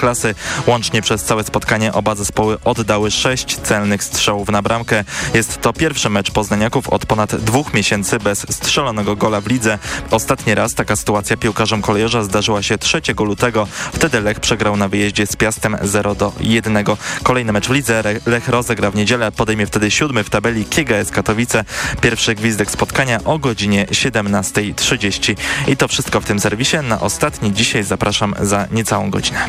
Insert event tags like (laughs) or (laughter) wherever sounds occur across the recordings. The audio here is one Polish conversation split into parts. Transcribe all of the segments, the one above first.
Ekstraklasy. Łącznie przez całe spotkanie oba zespoły oddały sześć celnych strzałów na bramkę. Jest to pierwszy mecz poznaniaków od ponad dwóch miesięcy bez strzelonego gola w lidze. Ostatni raz taka sytuacja piłkarzom kolejorza zdarzyła się 3 lutego. Wtedy Lech przegrał na wyjeździe z Piastem 0 do 1. Kolejny mecz w lidze Lech rozegra w niedzielę. Podejmie wtedy siódmy w tabeli KGS Katowice. Pierwszy gwizdek spotkania o godzinie 17.30. I to wszystko w tym serwisie. Na ostatni dzisiaj zapraszam za niecałą godzinę.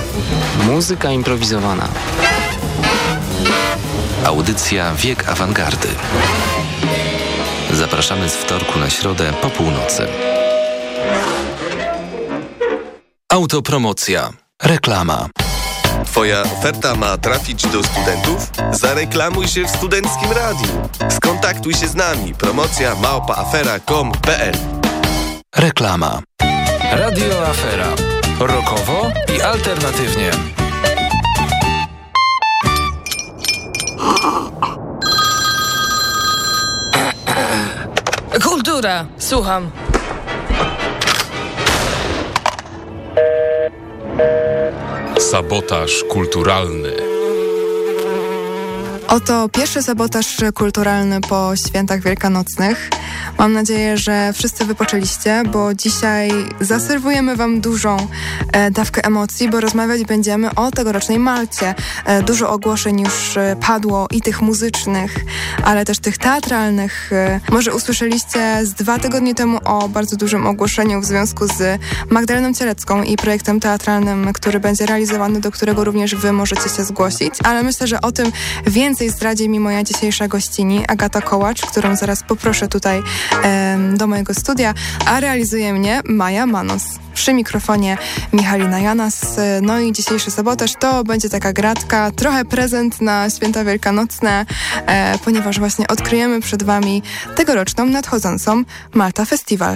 Muzyka improwizowana. Audycja Wiek Awangardy. Zapraszamy z wtorku na środę po północy. Autopromocja. Reklama. Twoja oferta ma trafić do studentów? Zareklamuj się w Studenckim Radiu. Skontaktuj się z nami. Promocja małpaafera.com.pl Reklama. Radio Afera. Rokowo i alternatywnie. Kultura, słucham. Sabotaż kulturalny. Oto pierwszy sabotaż kulturalny po świętach wielkanocnych. Mam nadzieję, że wszyscy wypoczęliście, bo dzisiaj zaserwujemy Wam dużą e, dawkę emocji, bo rozmawiać będziemy o tegorocznej Malcie. E, dużo ogłoszeń już e, padło i tych muzycznych, ale też tych teatralnych. E, może usłyszeliście z dwa tygodnie temu o bardzo dużym ogłoszeniu w związku z Magdaleną Cielecką i projektem teatralnym, który będzie realizowany, do którego również Wy możecie się zgłosić, ale myślę, że o tym więcej zdradzi mi moja dzisiejsza gościni, Agata Kołacz, którą zaraz poproszę tutaj do mojego studia, a realizuje mnie Maja Manos. Przy mikrofonie Michalina Janas. No i dzisiejszy sabotaż to będzie taka gratka, trochę prezent na święta wielkanocne, e, ponieważ właśnie odkryjemy przed Wami tegoroczną nadchodzącą Malta Festival.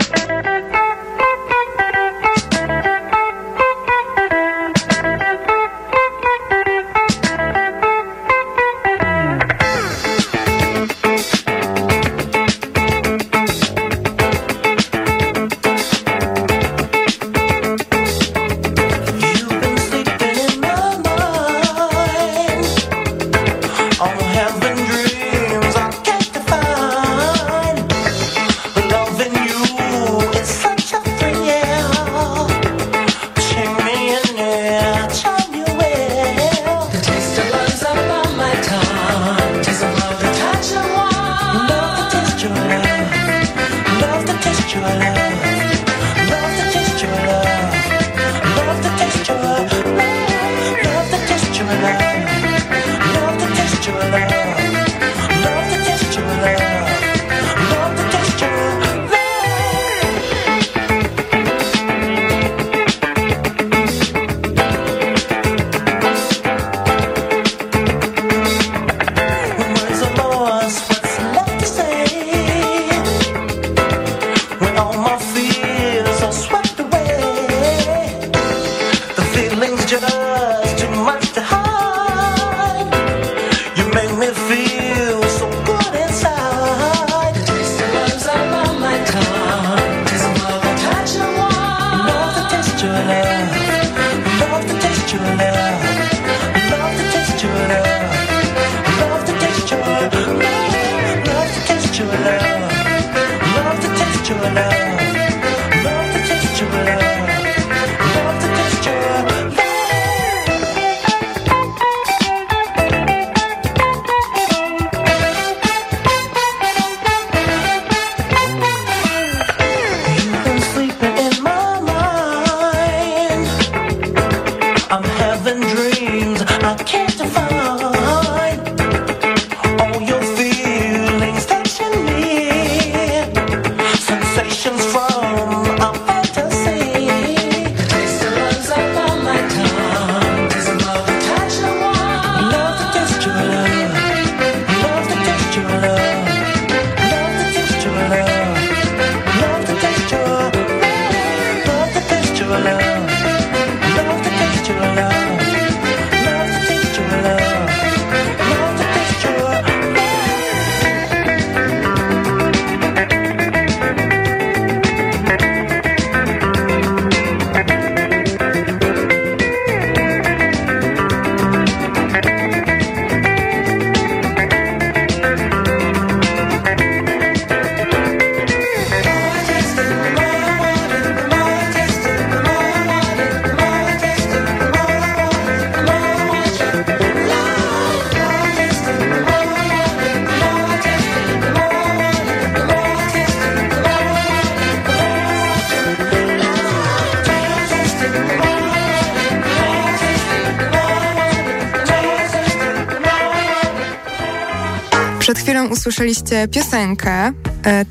Usłyszeliście piosenkę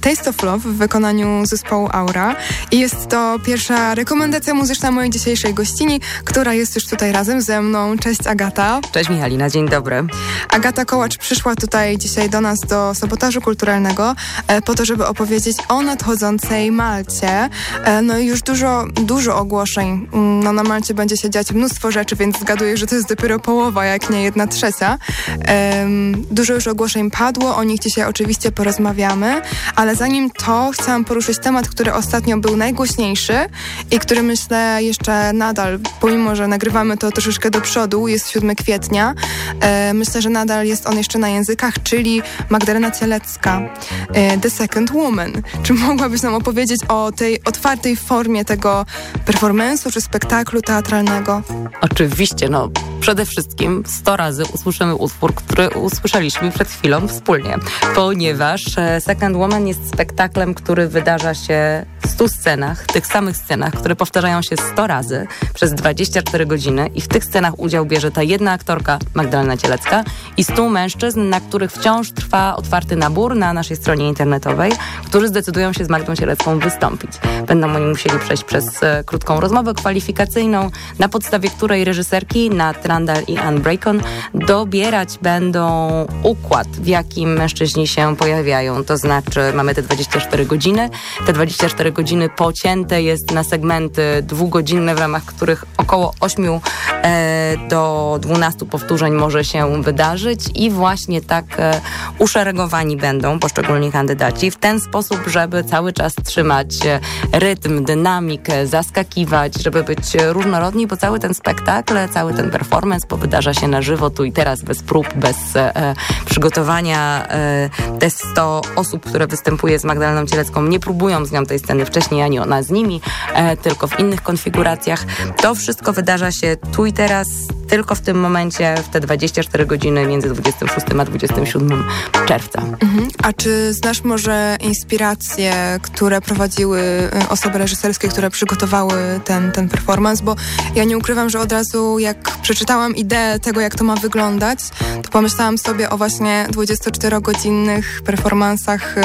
Taste of Love w wykonaniu zespołu Aura i jest to pierwsza rekomendacja muzyczna mojej dzisiejszej gościni, która jest już tutaj razem ze mną. Cześć Agata. Cześć Michalina, dzień dobry. Agata Kołacz przyszła tutaj dzisiaj do nas do sabotażu kulturalnego e, po to, żeby opowiedzieć o nadchodzącej Malcie. E, no i już dużo, dużo ogłoszeń. Mm, no, na Malcie będzie się dziać mnóstwo rzeczy, więc zgaduję, że to jest dopiero połowa, jak nie jedna trzecia. Dużo już ogłoszeń padło, o nich dzisiaj oczywiście porozmawiamy, ale zanim to chciałam poruszyć temat, który ostatnio był najgłośniejszy i który myślę jeszcze nadal, pomimo że nagrywamy to troszeczkę do przodu, jest 7 kwietnia, e, myślę, że nadal jest on jeszcze na językach, czyli Magdalena Cielecka, e, The Second Woman. Czy mogłabyś nam opowiedzieć o tej otwartej formie tego performance'u czy spektaklu teatralnego? Oczywiście, no przede wszystkim 100 razy usłyszymy utwór, który usłyszeliśmy przed chwilą wspólnie, ponieważ e, Second Woman jest spektaklem, który wydarza się w 100 scenach, tych samych scenach, które powtarzają się 100 razy przez 24 godziny i w tych scenach udział bierze ta jedna aktorka Magdalena Cielecka i 100 mężczyzn, na których wciąż trwa otwarty nabór na naszej stronie internetowej, którzy zdecydują się z Magdą Cielecką wystąpić. Będą oni musieli przejść przez e, krótką rozmowę kwalifikacyjną, na podstawie której reżyserki Nat Randall i Anne Bracon dobierać będą układ, w jakim mężczyźni się pojawiają. To znaczy mamy te 24 godziny. Te 24 godziny pocięte jest na segmenty dwugodzinne, w ramach których około 8 e, do 12 powtórzeń może się wydarzyć i właśnie tak e, uszeregowani będą poszczególni kandydaci w ten sposób, żeby cały czas trzymać e, rytm, dynamikę, zaskakiwać, żeby być różnorodni, bo cały ten spektakl, cały ten performance powydarza się na żywo, tu i teraz, bez prób, bez przygotowania. Te 100 osób, które występuje z Magdaleną Cielecką, nie próbują z nią tej sceny wcześniej, ani ona z nimi, e, tylko w innych konfiguracjach. To wszystko wydarza się tu i teraz, tylko w tym momencie, w te 24 godziny między 26 a 27 czerwca. Mhm. A czy znasz może inspiracje, które prowadziły y, osoby reżyserskie, które przygotowały ten, ten performance? Bo ja nie ukrywam, że od razu jak przeczytałam ideę tego, jak to ma wyglądać, to pomyślałam sobie o właśnie 24-godzinnych performansach y,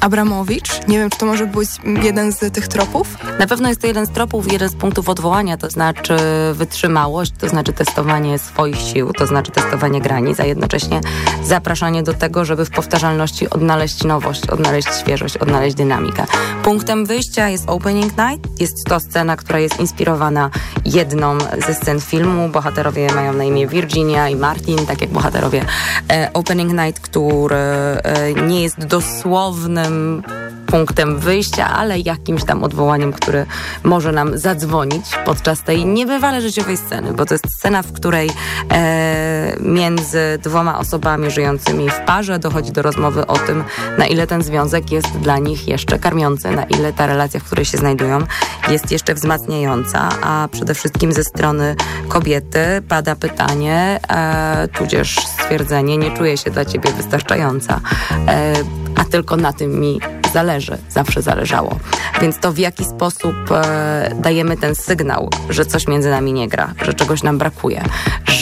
Abramowicz. Nie wiem, czy to może być jeden z tych tropów? Na pewno jest to jeden z tropów, jeden z punktów odwołania, to znaczy wytrzymałość, to znaczy testowanie swoich sił, to znaczy testowanie granic, a jednocześnie zapraszanie do tego, żeby w powtarzalności odnaleźć nowość, odnaleźć świeżość, odnaleźć dynamikę. Punktem wyjścia jest Opening Night. Jest to scena, która jest inspirowana jedną ze scen filmu. Bohaterowie mają na imię Virginia i Martin, tak jak bohaterowie e, Opening Night, który e, nie jest dosłownym punktem wyjścia, ale jakimś tam odwołaniem, który może nam zadzwonić podczas tej niebywale życiowej sceny, bo to jest scena, w której e, między dwoma osobami żyjącymi w parze dochodzi do rozmowy o tym, na ile ten związek jest dla nich jeszcze karmiący, na ile ta relacja, w której się znajdują, jest jeszcze wzmacniająca, a przede wszystkim ze strony kobiety pada pytanie, e, tudzież stwierdzenie, nie czuję się dla ciebie wystarczająca, e, a tylko na tym mi zależy, zawsze zależało. Więc to w jaki sposób e, dajemy ten sygnał, że coś między nami nie gra, że czegoś nam brakuje,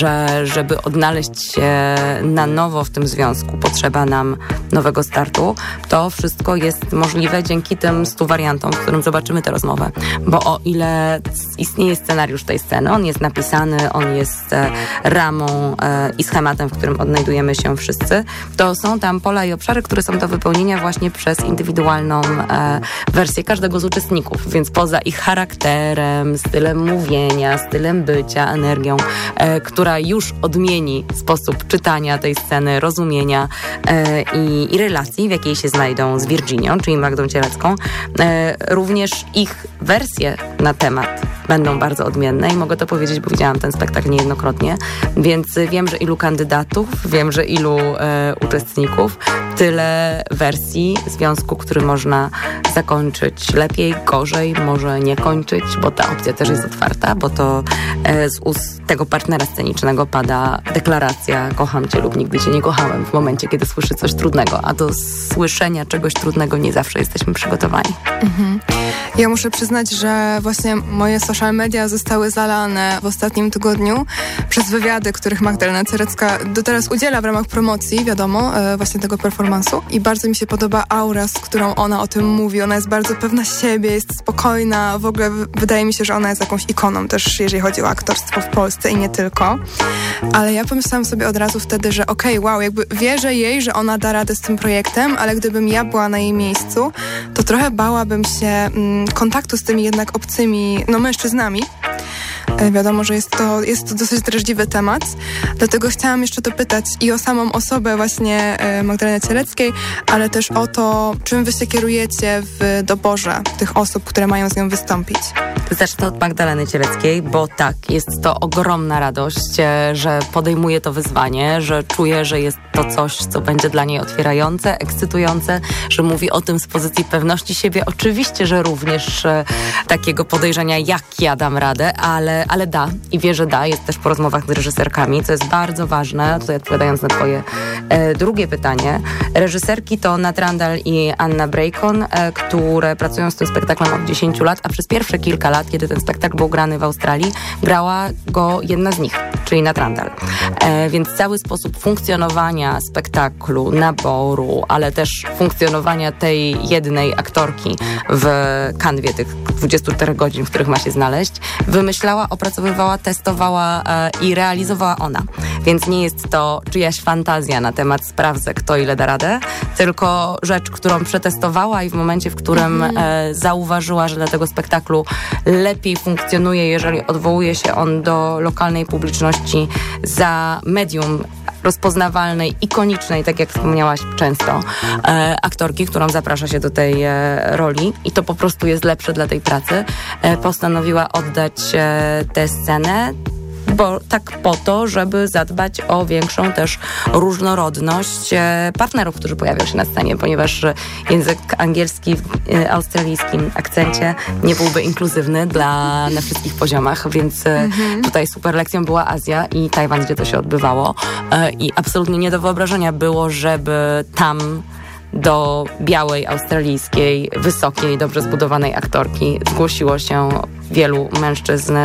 że żeby odnaleźć się na nowo w tym związku potrzeba nam nowego startu, to wszystko jest możliwe dzięki tym stu wariantom, w którym zobaczymy tę rozmowę. Bo o ile istnieje scenariusz tej sceny, on jest napisany, on jest e, ramą e, i schematem, w którym odnajdujemy się wszyscy, to są tam pola i obszary, które są do wypełnienia właśnie przez indywidualną e, wersję każdego z uczestników, więc poza ich charakterem, stylem mówienia, stylem bycia, energią, e, która już odmieni sposób czytania tej sceny, rozumienia e, i, i, relacji, w jakiej się znajdą z Virginią, czyli Magdą Cielecką, e, również ich wersje na temat będą bardzo odmienne i mogę to powiedzieć, bo widziałam ten spektakl niejednokrotnie, więc wiem, że ilu kandydatów, wiem, że ilu e, uczestników, tyle wersji związku, który można zakończyć lepiej, gorzej, może nie kończyć, bo ta opcja też jest otwarta, bo to e, z ust tego partnera scenicznego pada deklaracja kocham cię lub nigdy cię nie kochałem w momencie, kiedy słyszy coś trudnego, a do słyszenia czegoś trudnego nie zawsze jesteśmy przygotowani. Mhm. Ja muszę przyznać, że właśnie moje social media zostały zalane w ostatnim tygodniu przez wywiady, których Magdalena Cerecka do teraz udziela w ramach promocji, wiadomo, e, właśnie tego performansu. I bardzo mi się podoba aura, z którą ona o tym mówi. Ona jest bardzo pewna siebie, jest spokojna. W ogóle wydaje mi się, że ona jest jakąś ikoną też, jeżeli chodzi o aktorstwo w Polsce i nie tylko. Ale ja pomyślałam sobie od razu wtedy, że okej, okay, wow, jakby wierzę jej, że ona da radę z tym projektem, ale gdybym ja była na jej miejscu, to trochę bałabym się mm, kontaktu z tymi jednak obcymi, no mężczyznami. E, wiadomo, że jest to, jest to dosyć drażliwy temat, dlatego chciałam jeszcze dopytać i o samą osobę właśnie e, Magdaleny Cieleckiej, ale też o to, czym wy się kierujecie w doborze tych osób, które mają z nią wystąpić. Zacznę od Magdaleny Cieleckiej, bo tak, jest to ogromna radość, e, że podejmuje to wyzwanie, że czuje, że jest to coś, co będzie dla niej otwierające, ekscytujące, że mówi o tym z pozycji pewności siebie. Oczywiście, że również takiego podejrzenia, jak ja dam radę, ale ale, da i wie, że da. Jest też po rozmowach z reżyserkami, co jest bardzo ważne. Tutaj odpowiadając na twoje e, drugie pytanie. Reżyserki to Nat Randall i Anna Braycon, e, które pracują z tym spektaklem od 10 lat, a przez pierwsze kilka lat, kiedy ten spektakl był grany w Australii, grała go jedna z nich, czyli Nat Randall. E, więc cały sposób funkcjonowania spektaklu, naboru, ale też funkcjonowania tej jednej aktorki w kanwie tych 24 godzin, w których ma się znaleźć, wymyślała opracowywała, testowała e, i realizowała ona. Więc nie jest to czyjaś fantazja na temat sprawdzę, kto ile da radę, tylko rzecz, którą przetestowała i w momencie, w którym mhm. e, zauważyła, że dla tego spektaklu lepiej funkcjonuje, jeżeli odwołuje się on do lokalnej publiczności za medium rozpoznawalnej, ikonicznej, tak jak wspomniałaś często, e, aktorki, którą zaprasza się do tej e, roli. I to po prostu jest lepsze dla tej pracy, e, postanowiła oddać e, tę scenę bo tak po to, żeby zadbać o większą też różnorodność e, partnerów, którzy pojawią się na scenie, ponieważ język angielski w e, australijskim akcencie nie byłby inkluzywny dla, na wszystkich poziomach, więc e, mhm. tutaj super lekcją była Azja i Tajwan, gdzie to się odbywało i absolutnie nie do wyobrażenia było, żeby tam do białej, australijskiej, wysokiej, dobrze zbudowanej aktorki zgłosiło się wielu mężczyzn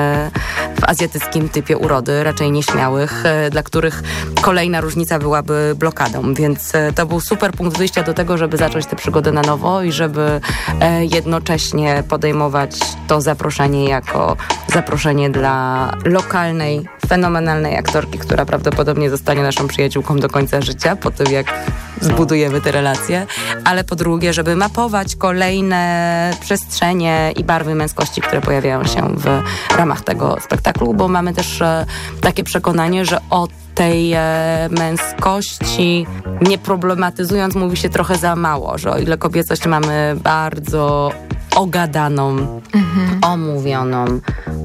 w azjatyckim typie urody, raczej nieśmiałych, e, dla których kolejna różnica byłaby blokadą. Więc e, to był super punkt wyjścia do tego, żeby zacząć tę przygodę na nowo i żeby e, jednocześnie podejmować to zaproszenie jako zaproszenie dla lokalnej, fenomenalnej aktorki, która prawdopodobnie zostanie naszą przyjaciółką do końca życia, po tym jak zbudujemy te relacje, ale po drugie, żeby mapować kolejne przestrzenie i barwy męskości, które pojawiają się w ramach tego spektaklu, bo mamy też e, takie przekonanie, że o tej e, męskości nie problematyzując mówi się trochę za mało, że o ile kobiecość mamy bardzo ogadaną, mhm. omówioną,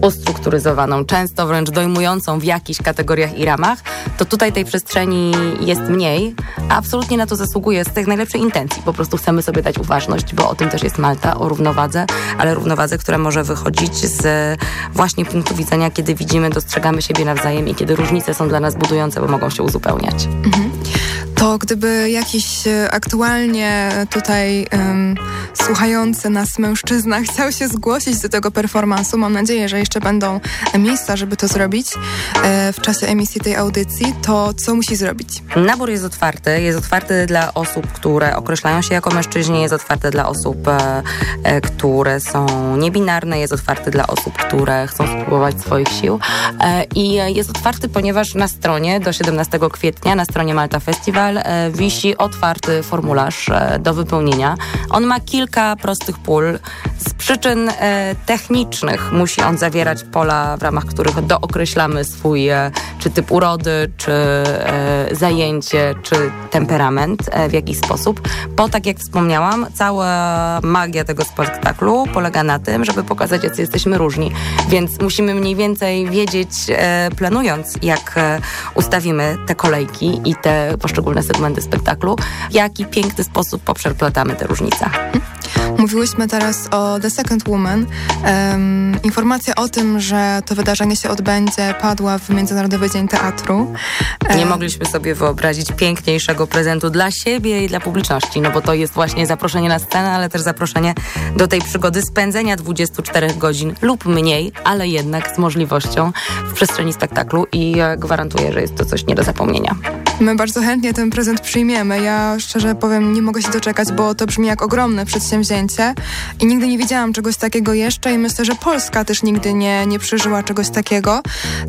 ustrukturyzowaną, często wręcz dojmującą w jakichś kategoriach i ramach, to tutaj tej przestrzeni jest mniej, a absolutnie na to zasługuje z tych najlepszej intencji. Po prostu chcemy sobie dać uważność, bo o tym też jest Malta, o równowadze, ale równowadze, która może wychodzić z właśnie punktu widzenia, kiedy widzimy, dostrzegamy siebie nawzajem i kiedy różnice są dla nas budujące, bo mogą się uzupełniać. Mhm to gdyby jakiś e, aktualnie tutaj um, słuchający nas mężczyzna (laughs) chciał się zgłosić do tego performansu, mam nadzieję, że jeszcze będą miejsca, żeby to zrobić e, w czasie emisji tej audycji, to co musi zrobić? Nabór jest otwarty. Jest otwarty dla osób, które określają się jako mężczyźni, jest otwarty dla osób, e, e które są niebinarne, jest otwarty dla osób, które chcą spróbować swoich sił. E, i jest otwarty, ponieważ na stronie do 17 kwietnia, na stronie Malta Festival E, wisi otwarty formularz e, do wypełnienia. On ma kilka prostych pól. Przyczyn e, technicznych musi on zawierać pola, w ramach których dookreślamy swój czy typ urody, czy zajęcie, czy temperament w jakiś sposób. Bo tak jak wspomniałam, cała magia tego spektaklu polega na tym, żeby pokazać, jacy jesteśmy różni. Więc musimy mniej więcej wiedzieć, planując, jak ustawimy te kolejki i te poszczególne segmenty spektaklu, w jaki piękny sposób poprzeplatamy te różnice. Mówiłyśmy teraz o Second Woman. Um, informacja o tym, że to wydarzenie się odbędzie, padła w Międzynarodowy Dzień Teatru. Nie mogliśmy sobie wyobrazić piękniejszego prezentu dla siebie i dla publiczności, no bo to jest właśnie zaproszenie na scenę, ale też zaproszenie do tej przygody spędzenia 24 godzin lub mniej, ale jednak z możliwością w przestrzeni spektaklu i gwarantuję, że jest to coś nie do zapomnienia. My bardzo chętnie ten prezent przyjmiemy. Ja szczerze powiem, nie mogę się doczekać, bo to brzmi jak ogromne przedsięwzięcie i nigdy nie widziałam czegoś takiego jeszcze i myślę, że Polska też nigdy nie, nie przeżyła czegoś takiego.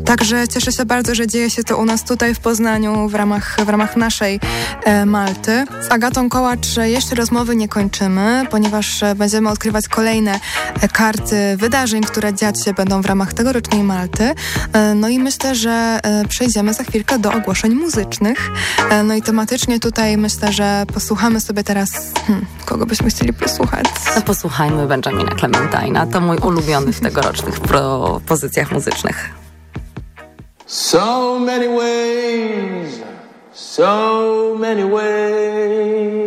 Także cieszę się bardzo, że dzieje się to u nas tutaj w Poznaniu w ramach, w ramach naszej e, Malty. Z Agatą Kołacz jeszcze rozmowy nie kończymy, ponieważ e, będziemy odkrywać kolejne e, karty wydarzeń, które dziać się będą w ramach tegorocznej Malty. E, no i myślę, że e, przejdziemy za chwilkę do ogłoszeń muzycznych. E, no i tematycznie tutaj myślę, że posłuchamy sobie teraz, hmm, kogo byśmy chcieli posłuchać. No posłuchajmy Benjamina Clementina. To mój ulubiony w tegorocznych propozycjach muzycznych. So many ways, so many ways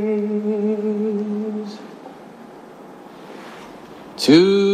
to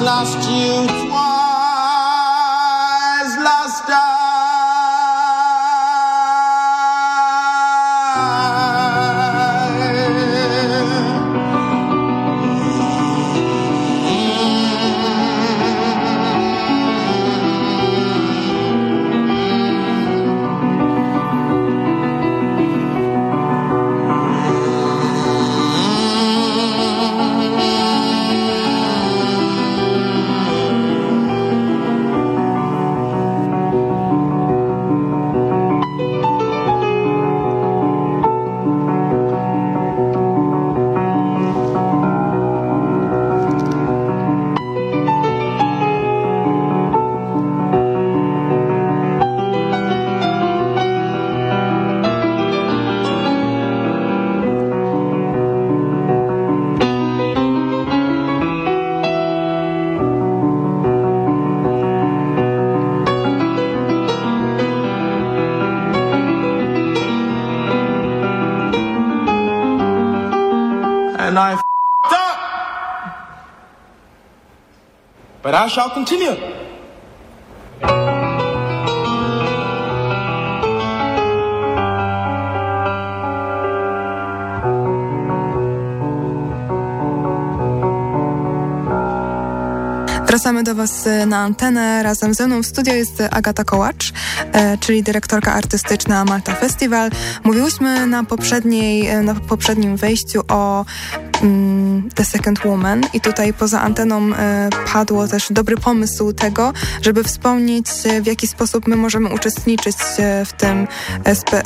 last you twice. I shall continue. Wracamy do Was e, na antenę. Razem ze mną w studio jest Agata Kołacz, e, czyli dyrektorka artystyczna Malta Festival. Mówiłyśmy na, poprzedniej, e, na poprzednim wejściu o The Second Woman i tutaj poza anteną e, padło też dobry pomysł tego, żeby wspomnieć e, w jaki sposób my możemy uczestniczyć e, w tym,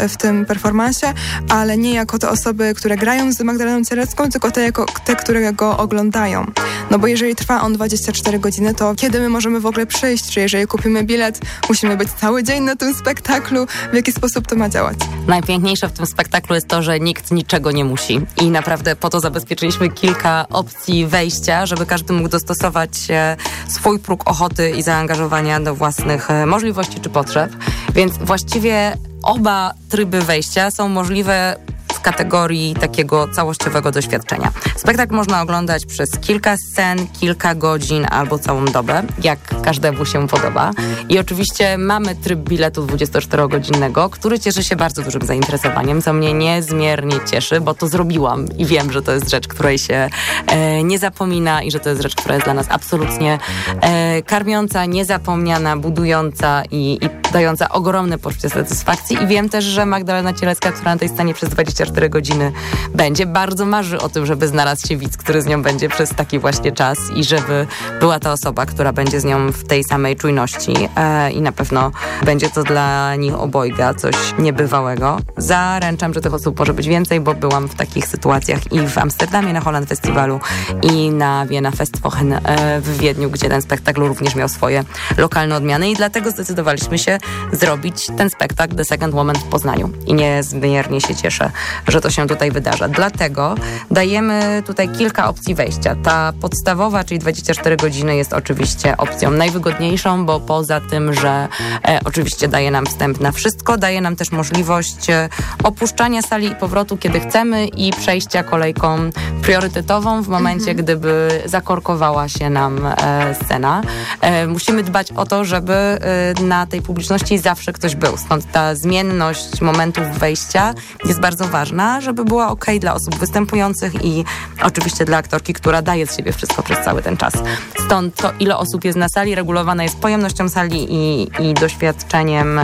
w tym performansie, ale nie jako te osoby, które grają z Magdaleną Cierecką, tylko te, jako, te, które go oglądają. No bo jeżeli trwa on 24 godziny, to kiedy my możemy w ogóle przyjść? Czy jeżeli kupimy bilet, musimy być cały dzień na tym spektaklu? W jaki sposób to ma działać? Najpiękniejsze w tym spektaklu jest to, że nikt niczego nie musi. I naprawdę po to zabezpieczyliśmy kilka opcji wejścia, żeby każdy mógł dostosować e, swój próg ochoty i zaangażowania do własnych e, możliwości czy potrzeb. Więc właściwie oba tryby wejścia są możliwe kategorii takiego całościowego doświadczenia. Spektakl można oglądać przez kilka scen, kilka godzin albo całą dobę, jak każdemu się podoba. I oczywiście mamy tryb biletu 24-godzinnego, który cieszy się bardzo dużym zainteresowaniem, co mnie niezmiernie cieszy, bo to zrobiłam i wiem, że to jest rzecz, której się e, nie zapomina i że to jest rzecz, która jest dla nas absolutnie e, karmiąca, niezapomniana, budująca i, i dająca ogromne poczucie satysfakcji. I wiem też, że Magdalena Cielecka, która na tej scenie przez 24 godziny będzie, bardzo marzy o tym, żeby znalazł się widz, który z nią będzie przez taki właśnie czas i żeby była to osoba, która będzie z nią w tej samej czujności e, i na pewno będzie to dla nich obojga coś niebywałego. Zaręczam, że tych osób może być więcej, bo byłam w takich sytuacjach i w Amsterdamie na Holland Festiwalu i na Vienna Festwochen e, w Wiedniu, gdzie ten spektakl również miał swoje lokalne odmiany i dlatego zdecydowaliśmy się zrobić ten spektakl The Second Woman w Poznaniu i niezmiernie się cieszę, że to się tutaj wydarza. Dlatego dajemy tutaj kilka opcji wejścia. Ta podstawowa, czyli 24 godziny jest oczywiście opcją najwygodniejszą, bo poza tym, że e, oczywiście daje nam wstęp na wszystko, daje nam też możliwość e, opuszczania sali i powrotu, kiedy chcemy i przejścia kolejką priorytetową w momencie, mhm. gdyby zakorkowała się nam e, scena. E, musimy dbać o to, żeby e, na tej publiczności zawsze ktoś był. Stąd ta zmienność momentów wejścia jest bardzo ważna, żeby była ok dla osób występujących i oczywiście dla aktorki, która daje z siebie wszystko przez cały ten czas. Stąd to, ile osób jest na sali, regulowane jest pojemnością sali i, i doświadczeniem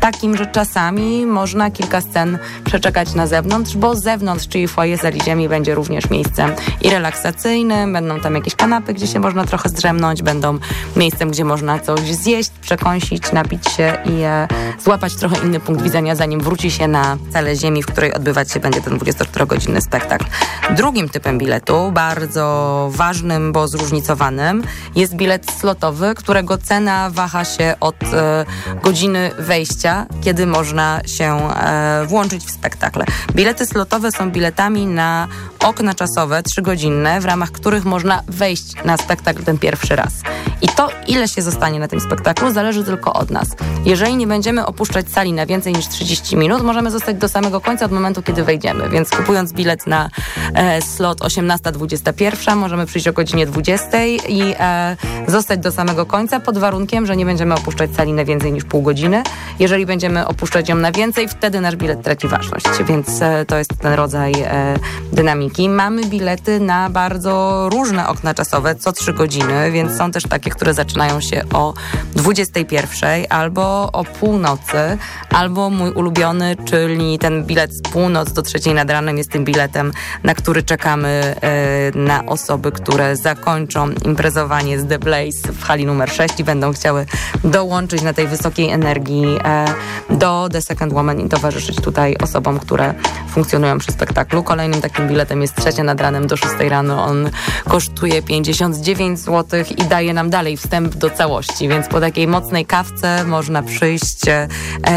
takim, że czasami można kilka scen przeczekać na zewnątrz, bo zewnątrz, czyli foyer sali ziemi, będzie również miejscem i relaksacyjnym, będą tam jakieś kanapy, gdzie się można trochę zdrzemnąć, będą miejscem, gdzie można coś zjeść, przekąsić, napić się i e, złapać trochę inny punkt widzenia, zanim wróci się na salę ziemi, w której odbywać się będzie ten 24-godzinny spektakl. Drugim typem biletu, bardzo ważnym, bo zróżnicowanym, jest bilet slotowy, którego cena waha się od e, godziny wejścia, kiedy można się e, włączyć w spektakle. Bilety slotowe są biletami na okna czasowe, trzygodzinne, w ramach których można wejść na spektakl ten pierwszy raz. I to, ile się zostanie na tym spektaklu, zależy tylko od nas. Jeżeli nie będziemy opuszczać sali na więcej niż 30 minut, możemy zostać do samego końca od momentu, kiedy wejdziemy. Więc kupując bilet na e, slot 18-21, możemy przyjść o godzinie 20 i e, zostać do samego końca pod warunkiem, że nie będziemy opuszczać sali na więcej niż pół godziny. Jeżeli będziemy opuszczać ją na więcej, wtedy nasz bilet traci ważność. Więc e, to jest ten rodzaj e, dynamiki. Mamy bilety na bardzo różne okna czasowe, co 3 godziny, więc są też takie, które zaczynają się o 21 albo o północy, albo mój ulubiony, czyli ten bilet z północ do trzeciej nad ranem jest tym biletem, na który czekamy e, na osoby, które zakończą imprezowanie z The Blaze w hali numer 6 i będą chciały dołączyć na tej wysokiej energii e, do The Second Woman i towarzyszyć tutaj osobom, które funkcjonują przy spektaklu. Kolejnym takim biletem jest trzecia nad ranem do 6 rano. On kosztuje 59 zł i daje nam dalej wstęp do całości, więc po takiej mocnej kawce można przyjść e,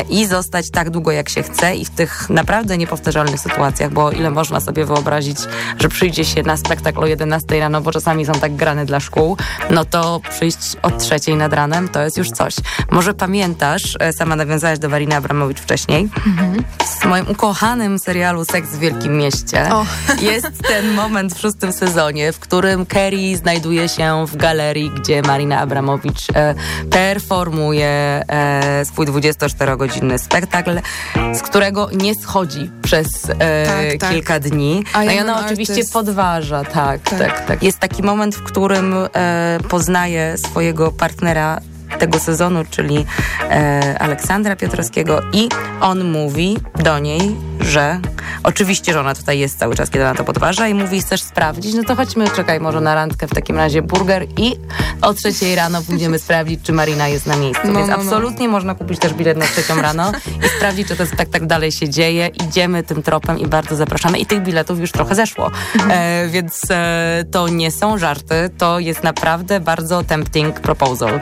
i zostać tak długo jak się chce i w tych naprawdę niepowtarzalnych sytuacjach, bo ile można sobie wyobrazić, że przyjdzie się na spektakl o 11 rano, bo czasami są tak grane dla szkół, no to przyjść od trzeciej nad ranem to jest już coś. Może pamiętasz, e, sama nawiązałaś do Wariny Abramowicz wcześniej, mhm. w moim ukochanym serialu Seks w Wielkim Mieście o. (laughs) jest ten moment w szóstym sezonie, w którym Kerry znajduje się w galerii, gdzie Marina Abramowicz e, performuje e, swój 24-godzinny spektakl, z którego nie schodzi przez e, tak, tak. kilka dni. No i ona oczywiście podważa, tak, tak, tak, tak, Jest taki moment, w którym e, poznaje swojego partnera tego sezonu, czyli e, Aleksandra Piotrowskiego i on mówi do niej, że oczywiście, że ona tutaj jest cały czas, kiedy ona to podważa i mówi, chcesz sprawdzić, no to chodźmy, czekaj może na randkę w takim razie burger i o trzeciej rano pójdziemy sprawdzić, czy Marina jest na miejscu. No, Więc no, no. absolutnie można kupić też bilet na trzecią rano i sprawdzić, czy to tak, tak dalej się dzieje. Idziemy tym tropem i bardzo zapraszamy. I tych biletów już trochę zeszło. E, więc e, to nie są żarty, to jest naprawdę bardzo tempting proposal.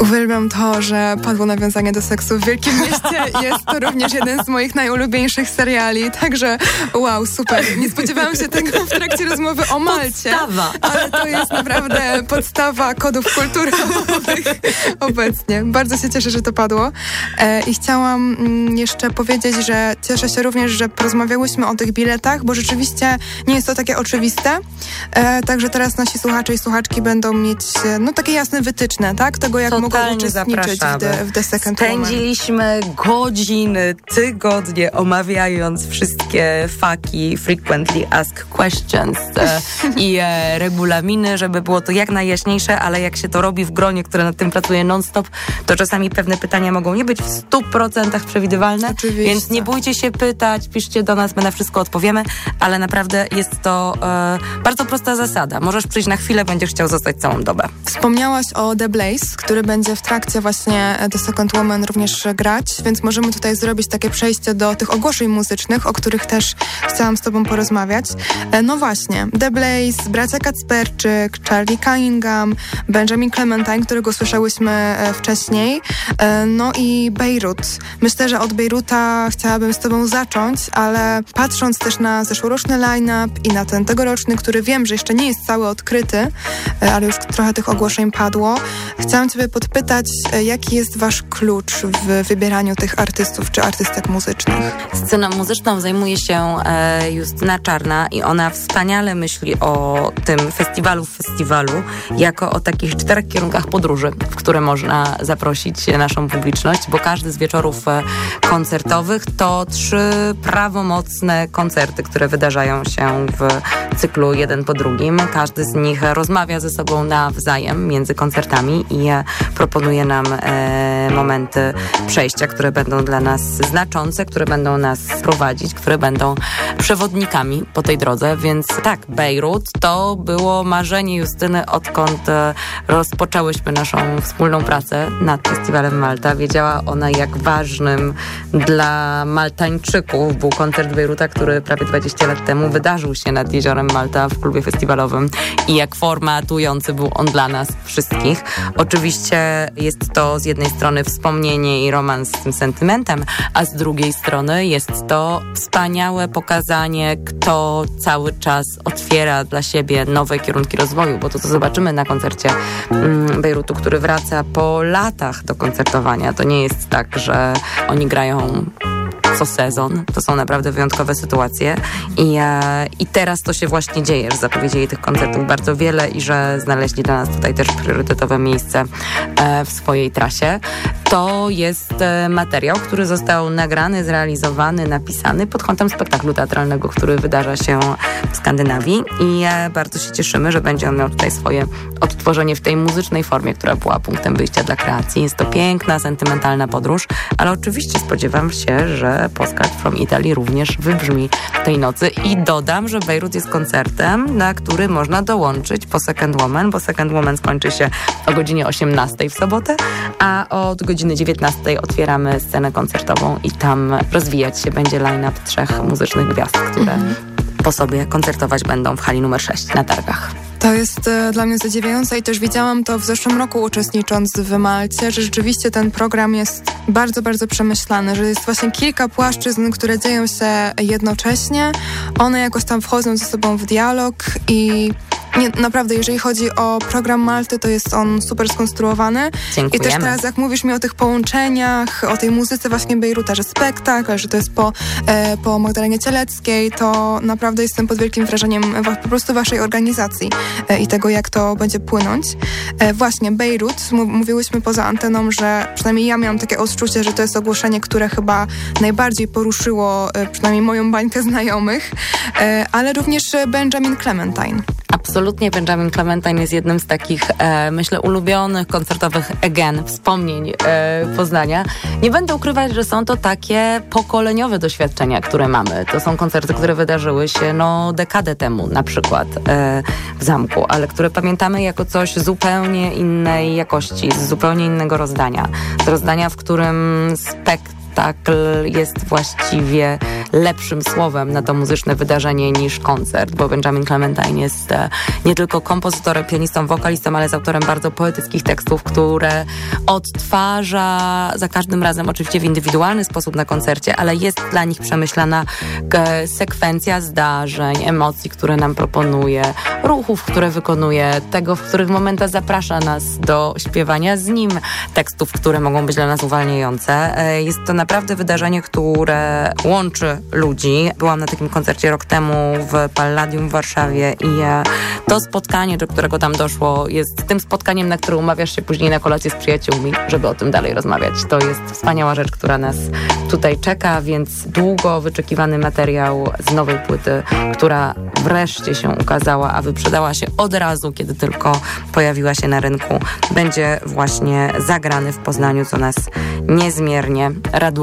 Uwielbiam to, że padło nawiązanie do seksu w Wielkim Mieście. (laughs) Jest to również jeden z moich najulubieńszych seriali, także wow, super. Nie spodziewałam się tego w trakcie rozmowy o Malcie. Podstawa. Ale to jest naprawdę podstawa kodów kulturowych (laughs) obecnie. Bardzo się cieszę, że to padło. E, I chciałam mm, jeszcze powiedzieć, że cieszę się również, że porozmawiałyśmy o tych biletach, bo rzeczywiście nie jest to takie oczywiste. E, także teraz nasi słuchacze i słuchaczki będą mieć e, no takie jasne wytyczne, tak? Tego, jak mogą uczestniczyć w zapraszamy. the, w the Second. Spędziliśmy godziny, tygodnie omawiając wszystkie faki, frequently asked questions e, i e, regulaminy, żeby było to jak najjaśniejsze, ale jak się to robi w gronie, które nad tym pracuje non-stop, to czasami pewne pytania mogą nie być w 100% przewidywalne, Oczywiście. więc nie bójcie się pytać, piszcie do nas, my na wszystko odpowiemy, ale naprawdę jest to e, bardzo prosta zasada. Możesz przyjść na chwilę, będziesz chciał zostać całą dobę. Wspomniałaś o The Blaze, który będzie w trakcie właśnie The Second Woman również grać, więc możemy tutaj zrobić takie przejście do tych ogłoszeń muzycznych, o których też chciałam z tobą porozmawiać. E, No właśnie, The Blaze, bracia Kacperczyk, Charlie Cunningham, Benjamin Clementine, którego słyszałyśmy e, wcześniej, e, no i Beirut. Myślę, że od Bejruta chciałabym z tobą zacząć, ale patrząc też na zeszłoroczny line-up i na ten tegoroczny, który wiem, że jeszcze nie jest cały odkryty, e, ale już trochę tych ogłoszeń padło, chciałam ciebie podpytać, e, jaki jest wasz klucz w wybieraniu tych artystów czy artystek muzycznych? Sceną muzyczną zajmuje się e, Justyna Czarna i ona wspaniale myśli o tym festiwalu w festiwalu jako o takich czterech kierunkach podróży, w które można zaprosić naszą publiczność, bo każdy z wieczorów e, koncertowych to trzy prawomocne koncerty, które wydarzają się w cyklu jeden po drugim. Każdy z nich rozmawia ze sobą nawzajem między koncertami i e, proponuje nam e, momenty przejścia, które będą dla nas znaczące, które będą nas prowadzić, które będą przewodnikami po tej drodze, więc tak, Bejrut to było marzenie Justyny, odkąd e, rozpoczęłyśmy naszą wspólną pracę nad festiwalem Malta. Wiedziała ona, jak ważnym dla Maltańczyków był koncert Bejruta, który prawie 20 lat temu wydarzył się nad jeziorem Malta w klubie festiwalowym i jak formatujący był on dla nas wszystkich. Oczywiście jest to z jednej strony wspomnienie i romans z tym sentymentem, a z drugiej strony jest to wspaniałe pokazanie, kto cały czas otwiera dla siebie nowe kierunki rozwoju, bo to, co zobaczymy na koncercie mm, Bejrutu, który wraca po latach do koncertowania, to nie jest tak, że oni grają co sezon. To są naprawdę wyjątkowe sytuacje i, e, i teraz to się właśnie dzieje, że zapowiedzieli tych koncertów bardzo wiele i że znaleźli dla nas tutaj też priorytetowe miejsce e, w swojej trasie. To jest e, materiał, który został nagrany, zrealizowany, napisany pod kątem spektaklu teatralnego, który wydarza się w Skandynawii i e, bardzo się cieszymy, że będzie on miał tutaj swoje odtworzenie w tej muzycznej formie, która była punktem wyjścia dla kreacji. Jest to piękna, sentymentalna podróż, ale oczywiście spodziewam się, że Postcard from Italy również wybrzmi tej nocy i dodam, że Bejrut jest koncertem, na który można dołączyć po Second Woman, bo Second Woman skończy się o godzinie 18 w sobotę, a od godziny 19 otwieramy scenę koncertową i tam rozwijać się będzie line-up trzech muzycznych gwiazd, które po sobie koncertować będą w hali numer 6 na targach. To jest e, dla mnie zadziwiające i też widziałam to w zeszłym roku uczestnicząc w Malcie, że rzeczywiście ten program jest bardzo, bardzo przemyślany, że jest właśnie kilka płaszczyzn, które dzieją się jednocześnie. One jakoś tam wchodzą ze sobą w dialog i nie, naprawdę, jeżeli chodzi o program Malty, to jest on super skonstruowany. I Dziękujemy. też teraz, jak mówisz mi o tych połączeniach, o tej muzyce właśnie Bejruta, że spektakl, że to jest po, e, po Magdalenie Cieleckiej, to naprawdę jestem pod wielkim wrażeniem po prostu waszej organizacji e, i tego, jak to będzie płynąć. E, właśnie, Bejrut, mówiłyśmy poza anteną, że przynajmniej ja miałam takie odczucie, że to jest ogłoszenie, które chyba najbardziej poruszyło e, przynajmniej moją bańkę znajomych, e, ale również e, Benjamin Clementine. Absolutnie Benjamin Clementine jest jednym z takich, e, myślę, ulubionych koncertowych again, wspomnień e, Poznania. Nie będę ukrywać, że są to takie pokoleniowe doświadczenia, które mamy. To są koncerty, które wydarzyły się no dekadę temu na przykład e, w zamku, ale które pamiętamy jako coś zupełnie innej jakości, z zupełnie innego rozdania. Z rozdania, w którym spektakl spektakl jest właściwie lepszym słowem na to muzyczne wydarzenie niż koncert, bo Benjamin Clementine jest e, nie tylko kompozytorem, pianistą, wokalistą, ale jest autorem bardzo poetyckich tekstów, które odtwarza za każdym razem oczywiście w indywidualny sposób na koncercie, ale jest dla nich przemyślana e, sekwencja zdarzeń, emocji, które nam proponuje, ruchów, które wykonuje, tego, w których momentach zaprasza nas do śpiewania z nim tekstów, które mogą być dla nas uwalniające. E, jest to naprawdę wydarzenie, które łączy ludzi. Byłam na takim koncercie rok temu w Palladium w Warszawie i to spotkanie, do którego tam doszło, jest tym spotkaniem, na które umawiasz się później na kolację z przyjaciółmi, żeby o tym dalej rozmawiać. To jest wspaniała rzecz, która nas tutaj czeka, więc długo wyczekiwany materiał z nowej płyty, która wreszcie się ukazała, a wyprzedała się od razu, kiedy tylko pojawiła się na rynku, będzie właśnie zagrany w Poznaniu, co nas niezmiernie raduje.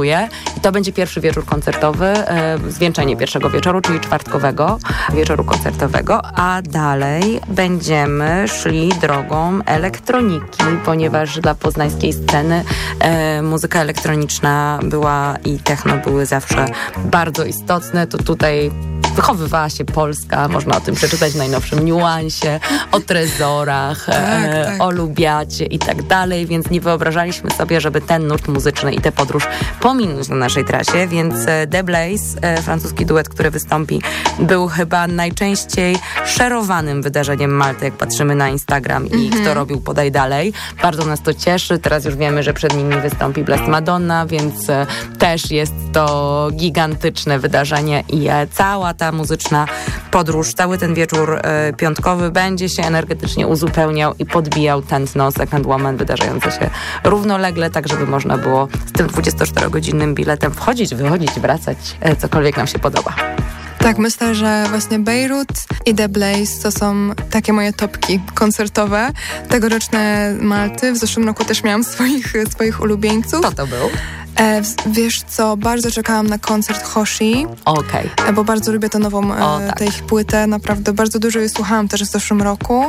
I to będzie pierwszy wieczór koncertowy, e, zwieńczenie pierwszego wieczoru, czyli czwartkowego wieczoru koncertowego, a dalej będziemy szli drogą elektroniki, ponieważ dla poznańskiej sceny e, muzyka elektroniczna była i techno były zawsze bardzo istotne. To tutaj wychowywała się Polska, można o tym przeczytać w najnowszym niuansie, o trezorach, tak, e, tak. o lubiacie i tak dalej, więc nie wyobrażaliśmy sobie, żeby ten nurt muzyczny i tę podróż pominąć na naszej trasie, więc e, The Blaze, e, francuski duet, który wystąpi, był chyba najczęściej szerowanym wydarzeniem Malty, jak patrzymy na Instagram i mm -hmm. kto robił podaj dalej. Bardzo nas to cieszy, teraz już wiemy, że przed nimi wystąpi Blast Madonna, więc e, też jest to gigantyczne wydarzenie i e, cała muzyczna podróż, cały ten wieczór e, piątkowy będzie się energetycznie uzupełniał i podbijał tętno Second Woman wydarzające się równolegle, tak żeby można było z tym 24-godzinnym biletem wchodzić, wychodzić, wracać, e, cokolwiek nam się podoba. Tak, myślę, że właśnie Beirut i The Blaze to są takie moje topki koncertowe. Tegoroczne Malty. W zeszłym roku też miałam (laughs) swoich, swoich ulubieńców. Kto to był? E, wiesz co, bardzo czekałam na koncert Hoshi. Okej. Okay. E, bo bardzo lubię tę nową e, tak. tę ich płytę. Naprawdę bardzo dużo jej słuchałam też w zeszłym roku.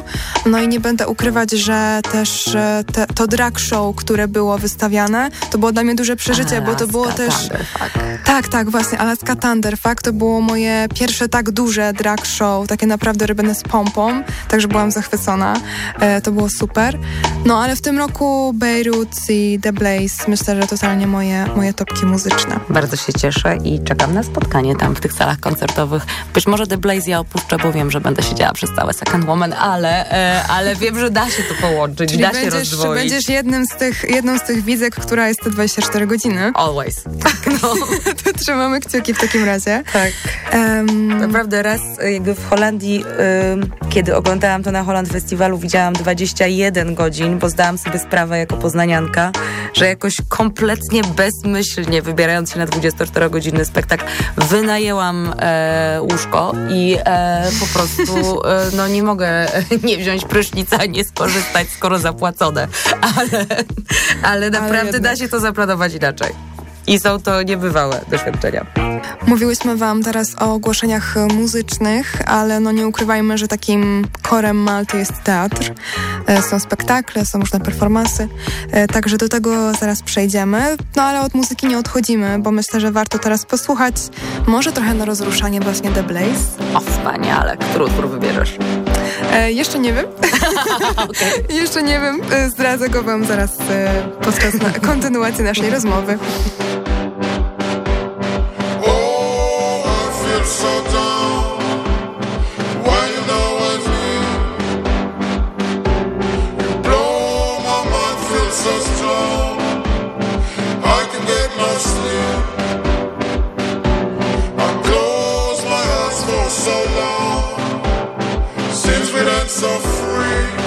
No i nie będę ukrywać, że też e, te, to drag show, które było wystawiane, to było dla mnie duże przeżycie, Alaska bo to było też... Thunderfuck. Tak, tak, właśnie. Alaska Thunderfuck to było moje pierwsze tak duże drag show, takie naprawdę robione z pompą, także byłam zachwycona. E, to było super. No ale w tym roku Beirut i The Blaze myślę, że totalnie moje moje, moje topki muzyczne. Bardzo się cieszę i czekam na spotkanie tam w tych salach koncertowych. Być może The Blaze ja opuszczę, bo wiem, że będę siedziała przez całe Second Woman, ale, e, ale wiem, że da się to połączyć, Czyli da będziesz, się rozdwoić. będziesz jednym z tych, jedną z tych widzek, która jest te 24 godziny. Always. Tak, no. (laughs) to trzymamy kciuki w takim razie. Tak. Um, Naprawdę raz jakby w Holandii, kiedy oglądałam to na Holland Festiwalu, widziałam 21 godzin, bo zdałam sobie sprawę jako poznanianka, że jakoś kompletnie bezmyślnie wybierając się na 24-godzinny spektakl, wynajęłam e, łóżko i e, po prostu e, no nie mogę (laughs) nie wziąć prysznica, nie skorzystać, skoro zapłacone. Ale, ale naprawdę ale da się to zaplanować inaczej. I są to niebywałe doświadczenia. Mówiłyśmy Wam teraz o ogłoszeniach muzycznych, ale no nie ukrywajmy, że takim korem Malty jest teatr. E, są spektakle, są różne performansy, e, także do tego zaraz przejdziemy. No ale od muzyki nie odchodzimy, bo myślę, że warto teraz posłuchać może trochę na rozruszanie właśnie The Blaze. O, wspaniale. Który utwór wybierzesz? E, jeszcze nie wiem. (laughs) okay. (laughs) jeszcze nie wiem. E, zdradzę go Wam zaraz e, podczas na kontynuacji naszej rozmowy. chwilę so free.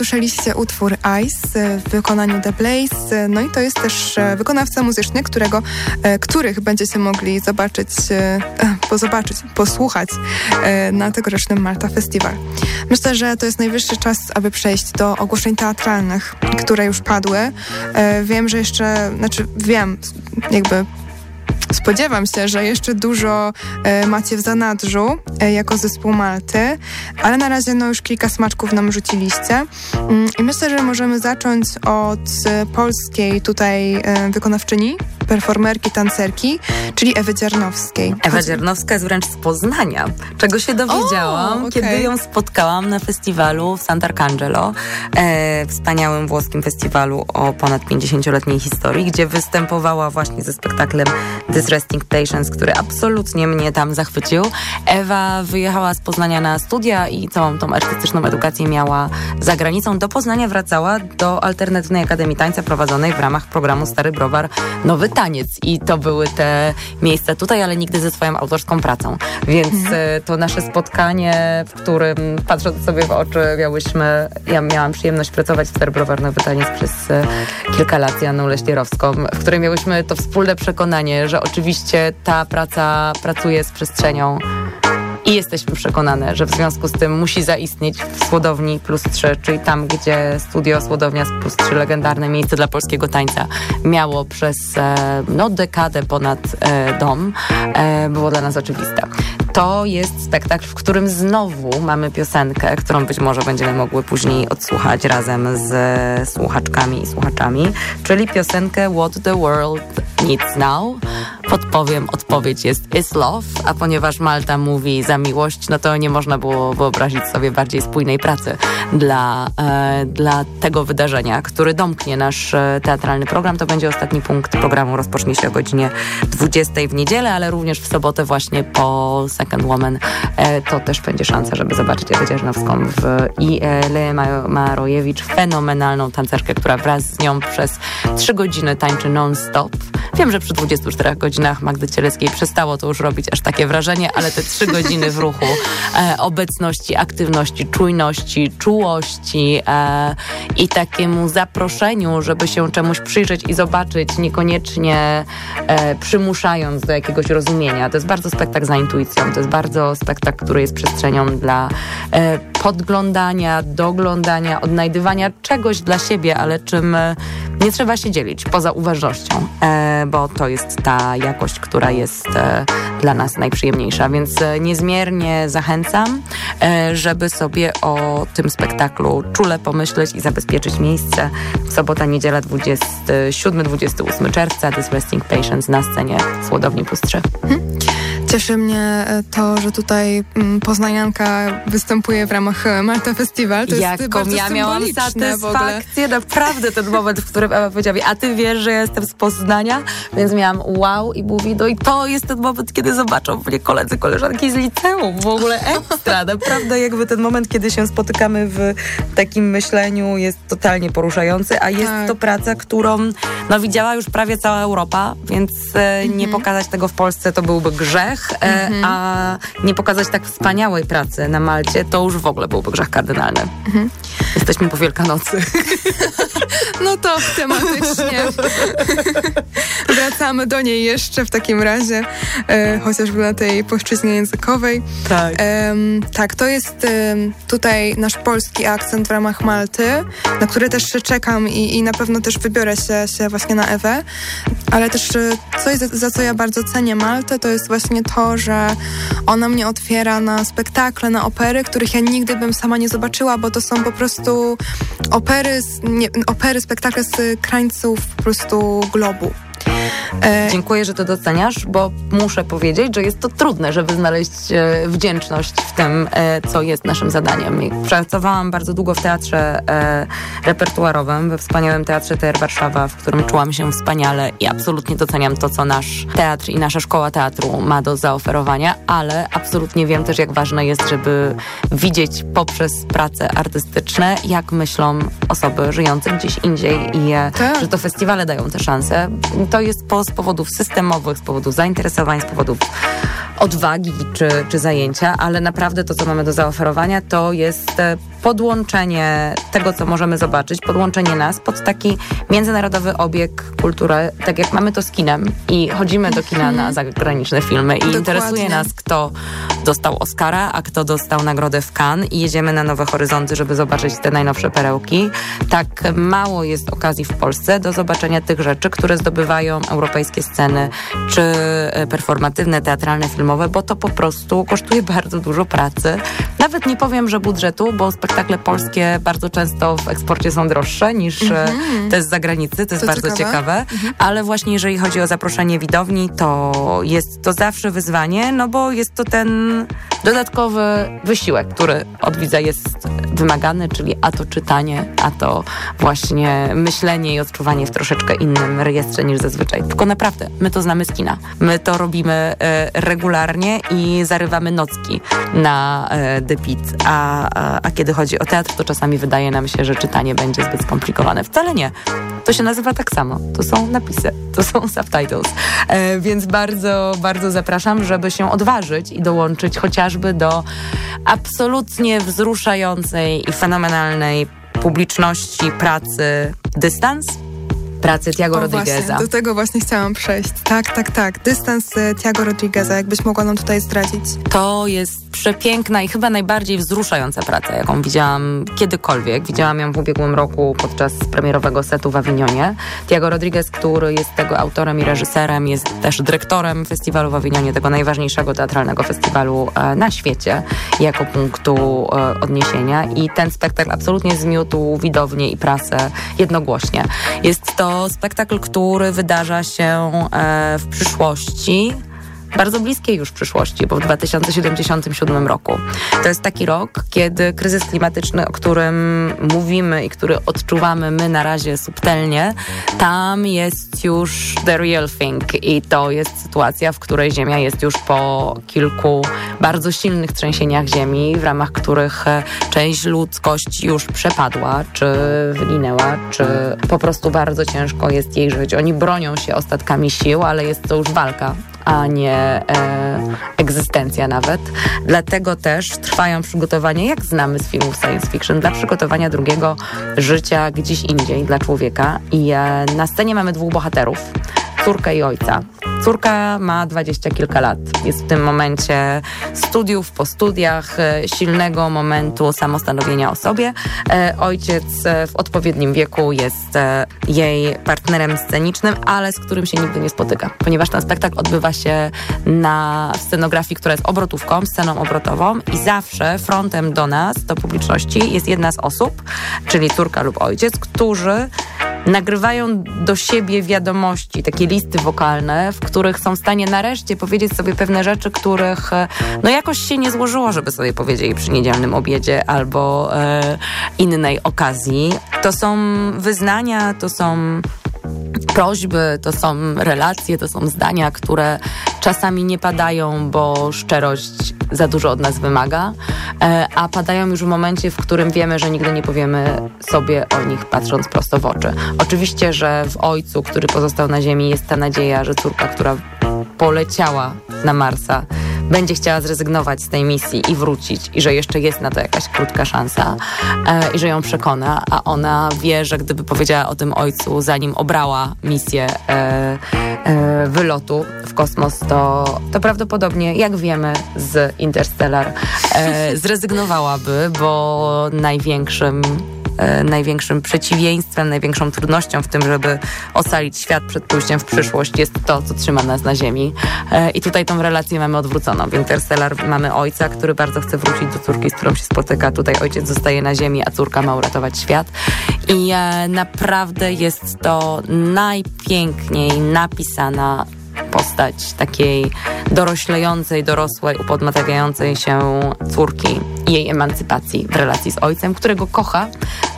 Usłyszeliście utwór Ice w wykonaniu The Blaze. No i to jest też e, wykonawca muzyczny, którego, e, których będziecie mogli zobaczyć, (laughs) pozobaczyć, posłuchać na tegorocznym Malta Festival. Myślę, że to jest najwyższy czas, aby przejść do ogłoszeń teatralnych, które już padły. Wiem, że jeszcze, znaczy wiem, jakby Spodziewam się, że jeszcze dużo e, macie w zanadrzu e, jako zespół Malty, ale na razie no, już kilka smaczków nam rzuciliście. Mm, I myślę, że możemy zacząć od e, polskiej tutaj wykonawczyni, performerki, tancerki, czyli Ewy Dziarnowskiej. Ewa Dziarnowska jest wręcz z Poznania, czego się dowiedziałam, o, okay. kiedy ją spotkałam na festiwalu w Sant'Arcangelo, e, wspaniałym włoskim festiwalu o ponad 50-letniej historii, gdzie występowała właśnie ze spektaklem This Resting Patients, który absolutnie mnie tam zachwycił. Ewa wyjechała z Poznania na studia i całą tą artystyczną edukację miała za granicą. Do Poznania wracała do Alternatywnej Akademii Tańca prowadzonej w ramach programu Stary Browar Nowy taniec i to były te miejsca tutaj, ale nigdy ze swoją autorską pracą. Więc mhm. E, to nasze spotkanie, w którym patrząc sobie w oczy miałyśmy, ja miałam przyjemność pracować w Sterbrower Nowy Taniec przez e, kilka lat z Janą Leśnierowską, w której miałyśmy to wspólne przekonanie, że oczywiście ta praca pracuje z przestrzenią i jesteśmy przekonane, że w związku z tym musi zaistnieć w Słodowni Plus 3, czyli tam, gdzie studio Słodownia Plus 3, legendarne miejsce dla polskiego tańca, miało przez e, no, dekadę ponad e, dom, e, było dla nas oczywiste. To jest spektakl, w którym znowu mamy piosenkę, którą być może będziemy mogły później odsłuchać razem z słuchaczkami i słuchaczami, czyli piosenkę What the World Needs Now. Podpowiem, odpowiedź jest Is Love, a ponieważ Malta mówi za miłość, no to nie można było wyobrazić sobie bardziej spójnej pracy dla, e, dla tego wydarzenia, który domknie nasz e, teatralny program. To będzie ostatni punkt programu, rozpocznie się o godzinie 20 w niedzielę, ale również w sobotę właśnie po Second Woman. E, to też będzie szansa, żeby zobaczyć Ewę Dzierżnowską w, i Leę Marojewicz, fenomenalną tancerkę, która wraz z nią przez trzy godziny tańczy non-stop. Wiem, że przy 24 godzinach Magdy Cieleckiej przestało to już robić aż takie wrażenie, ale te trzy godziny w ruchu, e, obecności, aktywności, czujności, czułości e, i takiemu zaproszeniu, żeby się czemuś przyjrzeć i zobaczyć, niekoniecznie e, przymuszając do jakiegoś rozumienia. To jest bardzo spektakl za intuicją, to jest bardzo spektakl, który jest przestrzenią dla e, podglądania, doglądania, odnajdywania czegoś dla siebie, ale czym e, nie trzeba się dzielić poza uważnością, e, bo to jest ta jakość, która jest e, dla nas najprzyjemniejsza. Więc niezmiernie zachęcam, e, żeby sobie o tym spektaklu czule pomyśleć i zabezpieczyć miejsce. Sobota, niedziela 27-28 czerwca This Resting Patients na scenie Słodowni Plus 3. Hmm. Cieszy mnie to, że tutaj mm, Poznanianka występuje w ramach e, Malta Festival. To Jaką jest bardzo ja miałam satysfakcję, naprawdę ten moment, w którym Ewa powiedziała mi, a ty wiesz, że ja jestem z Poznania? Więc miałam wow i mówi, no i to jest ten moment, kiedy zobaczą mnie koledzy, koleżanki z liceum. W ogóle ekstra, (laughs) naprawdę jakby ten moment, kiedy się spotykamy w takim myśleniu jest totalnie poruszający, a jest tak. to praca, którą no, widziała już prawie cała Europa, więc e, nie mhm. pokazać tego w Polsce to byłby grzech grzech, mhm. a nie pokazać tak wspaniałej pracy na Malcie, to już w ogóle byłby grzech kardynalny. Mhm. Jesteśmy po Wielkanocy. (laughs) No to tematycznie. (laughs) Wracamy do niej jeszcze w takim razie, e, chociażby na tej płaszczyźnie językowej. Tak. E, tak, to jest e, tutaj nasz polski akcent w ramach Malty, na który też czekam i, i na pewno też wybiorę się, się właśnie na Ewę. Ale też e, coś, za, za co ja bardzo cenię Maltę, to jest właśnie to, że ona mnie otwiera na spektakle, na opery, których ja nigdy bym sama nie zobaczyła, bo to są po prostu opery, nie, opery spektakle z krańców po prostu globu. E, Dziękuję, że to doceniasz, bo muszę powiedzieć, że jest to trudne, żeby znaleźć e, wdzięczność w tym, e, co jest naszym zadaniem. Pracowałam bardzo długo w teatrze repertuarowym, we wspaniałym Teatrze TR Warszawa, w którym czułam się wspaniale i absolutnie doceniam to, co nasz teatr i nasza szkoła teatru ma do zaoferowania, ale absolutnie wiem też, jak ważne jest, żeby widzieć poprzez prace artystyczne, jak myślą osoby żyjące gdzieś indziej i tak. że to festiwale dają te szanse. To jest po, z powodów systemowych, z powodów zainteresowań, z powodów odwagi czy, czy zajęcia, ale naprawdę to, co mamy do zaoferowania, to jest e, podłączenie tego, co możemy zobaczyć, podłączenie nas pod taki międzynarodowy obieg kultury, tak jak mamy to z kinem i chodzimy do kina na zagraniczne filmy i Dokładnie. interesuje nas, kto dostał Oscara, a kto dostał nagrodę w Cannes i jedziemy na nowe horyzonty, żeby zobaczyć te najnowsze perełki. Tak mało jest okazji w Polsce do zobaczenia tych rzeczy, które zdobywają europejskie sceny, czy e, performatywne, teatralne, filmowe, bo to po prostu kosztuje bardzo dużo pracy. Nawet nie powiem, że budżetu, bo spektakle polskie bardzo często w eksporcie są droższe niż e, te z zagranicy, to jest To bardzo ciekawe. ciekawe, ale właśnie jeżeli chodzi o zaproszenie widowni, to jest to zawsze wyzwanie, no bo jest to ten dodatkowy wysiłek, który od widza jest wymagany, czyli a to czytanie, a to właśnie myślenie i odczuwanie w troszeczkę innym rejestrze niż zazwyczaj. Tylko naprawdę, my to znamy z kina. My to robimy e, regularnie i zarywamy nocki na e, The Pit, a, a, a kiedy chodzi o teatr, to czasami wydaje nam się, że czytanie będzie zbyt skomplikowane. Wcale nie. To się nazywa tak samo. To są napisy, to są (laughs) subtitles. E, więc bardzo, bardzo zapraszam, żeby się odważyć i dołączyć chociażby do absolutnie wzruszającej i fenomenalnej publiczności pracy Dystans, pracy Tiago O, Rodrigueza. właśnie, do tego właśnie chciałam przejść. Tak, tak, tak. Dystans e, Tiago Rodrigueza, jakbyś mogła nam tutaj zdradzić. To jest przepiękna i chyba najbardziej wzruszająca praca, jaką widziałam kiedykolwiek. Widziałam ją w ubiegłym roku podczas premierowego setu w Awinionie. Tiago Rodriguez, który jest tego autorem i reżyserem, jest też dyrektorem festiwalu w Awinionie, tego najważniejszego teatralnego festiwalu e, na świecie, jako punktu e, odniesienia. I ten spektakl absolutnie zmiótł widownię i prasę jednogłośnie. Jest to spektakl, który wydarza się e, w przyszłości, bardzo bliskiej już przyszłości, bo w 2077 roku. To jest taki rok, kiedy kryzys klimatyczny, o którym mówimy i który odczuwamy my na razie subtelnie, tam jest już the real thing i to jest sytuacja, w której Ziemia jest już po kilku bardzo silnych trzęsieniach Ziemi, w ramach których e, część ludzkości już przepadła, czy wyginęła, czy po prostu bardzo ciężko jest jej żyć. Oni bronią się ostatkami sił, ale jest to już walka a nie e, egzystencja nawet. Dlatego też trwają przygotowania, jak znamy z filmów science fiction, dla przygotowania drugiego życia gdzieś indziej dla człowieka. I e, na scenie mamy dwóch bohaterów, córkę i ojca. Córka ma dwadzieścia kilka lat. Jest w tym momencie studiów po studiach, e, silnego momentu samostanowienia o sobie. E, Ojciec e, w odpowiednim wieku jest jej partnerem scenicznym, ale z którym się nigdy nie spotyka, ponieważ ten spektakl odbywa się na scenografii, która jest obrotówką, sceną obrotową i zawsze frontem do nas, do publiczności jest jedna z osób, czyli córka lub ojciec, którzy nagrywają do siebie wiadomości, takie listy wokalne, w których są w stanie nareszcie powiedzieć sobie pewne rzeczy, których e, no jakoś się nie złożyło, żeby sobie powiedzieli przy niedzielnym obiedzie albo e, innej okazji. To są wyznania, to są prośby, to są relacje, to są zdania, które czasami nie padają, bo szczerość za dużo od nas wymaga, e, a padają już w momencie, w którym wiemy, że nigdy nie powiemy sobie o nich patrząc prosto w oczy. Oczywiście, że w ojcu, który pozostał na ziemi jest ta nadzieja, że córka, która poleciała na Marsa, będzie chciała zrezygnować z tej misji i wrócić i że jeszcze jest na to jakaś krótka szansa e, i że ją przekona, a ona wie, że gdyby powiedziała o tym ojcu, zanim obrała misję e, e, wylotu w kosmos, to, to prawdopodobnie, jak wiemy z Interstellar, e, zrezygnowałaby, bo największym największym przeciwieństwem, największą trudnością w tym, żeby ocalić świat przed pójściem w przyszłość jest to, co trzyma nas na ziemi. E, I tutaj tą relację mamy odwróconą. W Interstellar mamy ojca, który bardzo chce wrócić do córki, z którą się spotyka. Tutaj ojciec zostaje na ziemi, a córka ma uratować świat. I e, naprawdę jest to najpiękniej napisana postać takiej doroślejącej, dorosłej, upodmatawiającej się córki i jej emancypacji w relacji z ojcem, którego kocha,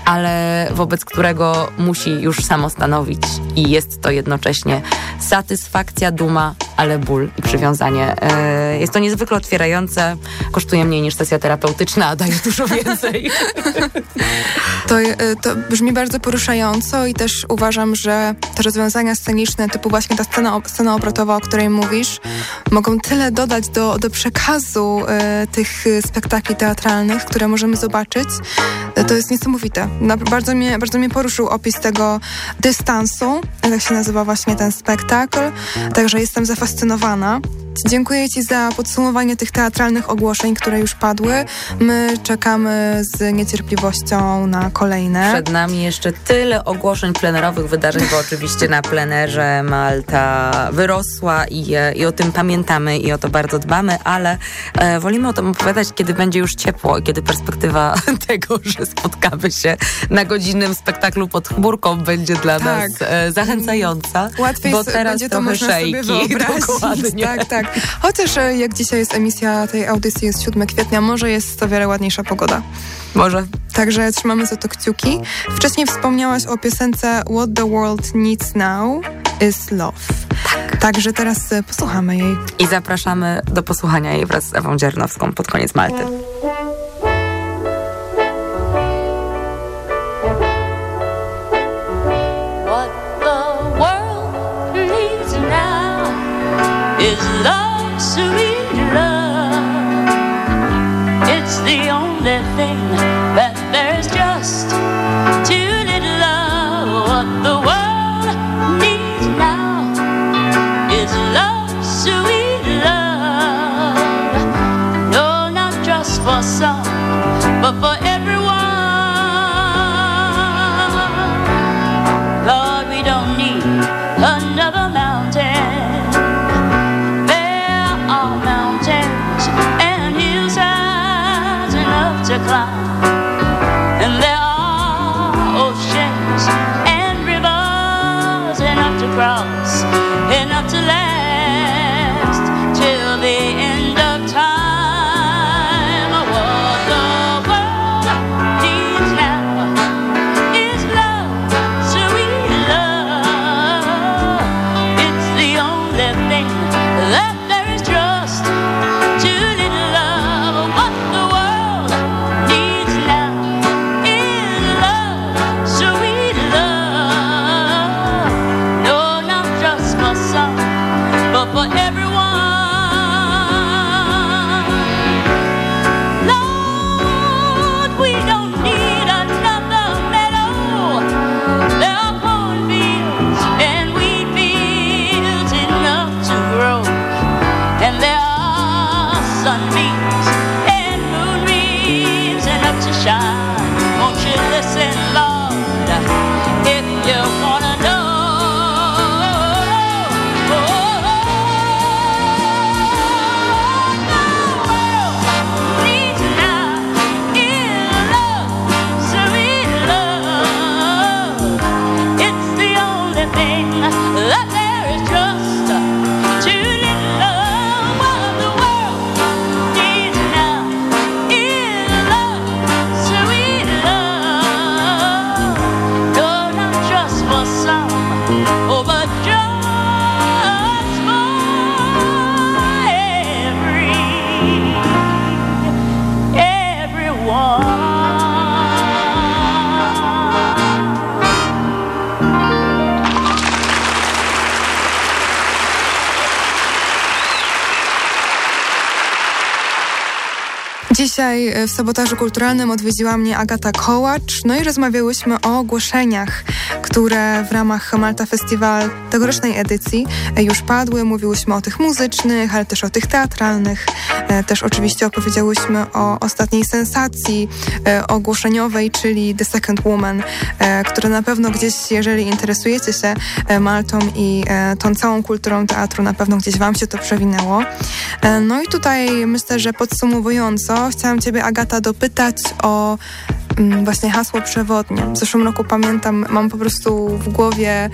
ale wobec którego musi już samostanowić i jest to jednocześnie satysfakcja, duma, ale ból i przywiązanie. E, jest to niezwykle otwierające, kosztuje mniej niż sesja terapeutyczna, a daje dużo (laughs) więcej. To, e, to brzmi bardzo poruszająco i też uważam, że te rozwiązania sceniczne, typu właśnie ta scena, scena obrotowa, o której mówisz, mogą tyle dodać do, do przekazu e, tych spektakli teatralnych, które możemy zobaczyć. To jest niesamowite. Na, bardzo, mnie, bardzo mnie poruszył opis tego dystansu, jak się nazywa właśnie ten spektakl, także jestem zafascynowana. Dziękuję Ci za podsumowanie tych teatralnych ogłoszeń, które już padły. My czekamy z niecierpliwością na kolejne. Przed nami jeszcze tyle ogłoszeń plenerowych wydarzeń, bo oczywiście na plenerze Malta wyrosła i, e, i o tym pamiętamy i o to bardzo dbamy, ale e, wolimy o tym opowiadać, kiedy będzie już ciepło i kiedy perspektywa (laughs) tego, że spotkamy się (laughs) na godzinnym spektaklu pod chmurką będzie dla tak. nas e, zachęcająca. Łatwiej bo teraz będzie to można szejki. sobie (laughs) wyobrazić. Dokładnie. Tak, tak. Chociaż e, jak dzisiaj jest emisja tej audycji, jest 7 kwietnia, może jest o wiele ładniejsza pogoda. Może. Także trzymamy za to kciuki. Wcześniej wspomniałaś o piosence What the World Needs Now is Love. Tak. Także teraz e, posłuchamy jej. I zapraszamy do posłuchania jej wraz z Ewą Dziernowską pod koniec Malty. listen, Lord, if you wanna. Dzisiaj e, w sabotażu kulturalnym odwiedziła mnie Agata Kołacz, no i rozmawiałyśmy o ogłoszeniach, które w ramach Malta Festival tegorocznej edycji e, już padły. Mówiłyśmy o tych muzycznych, ale też o tych teatralnych. E, też oczywiście opowiedziałyśmy o ostatniej sensacji ogłoszeniowej, czyli The Second Woman, która na pewno gdzieś, jeżeli interesujecie się Maltą i tą całą kulturą teatru, na pewno gdzieś wam się to przewinęło. No i tutaj myślę, że podsumowująco chciałam Ciebie, Agata, dopytać o właśnie hasło przewodnie. W zeszłym roku pamiętam, mam po prostu w głowie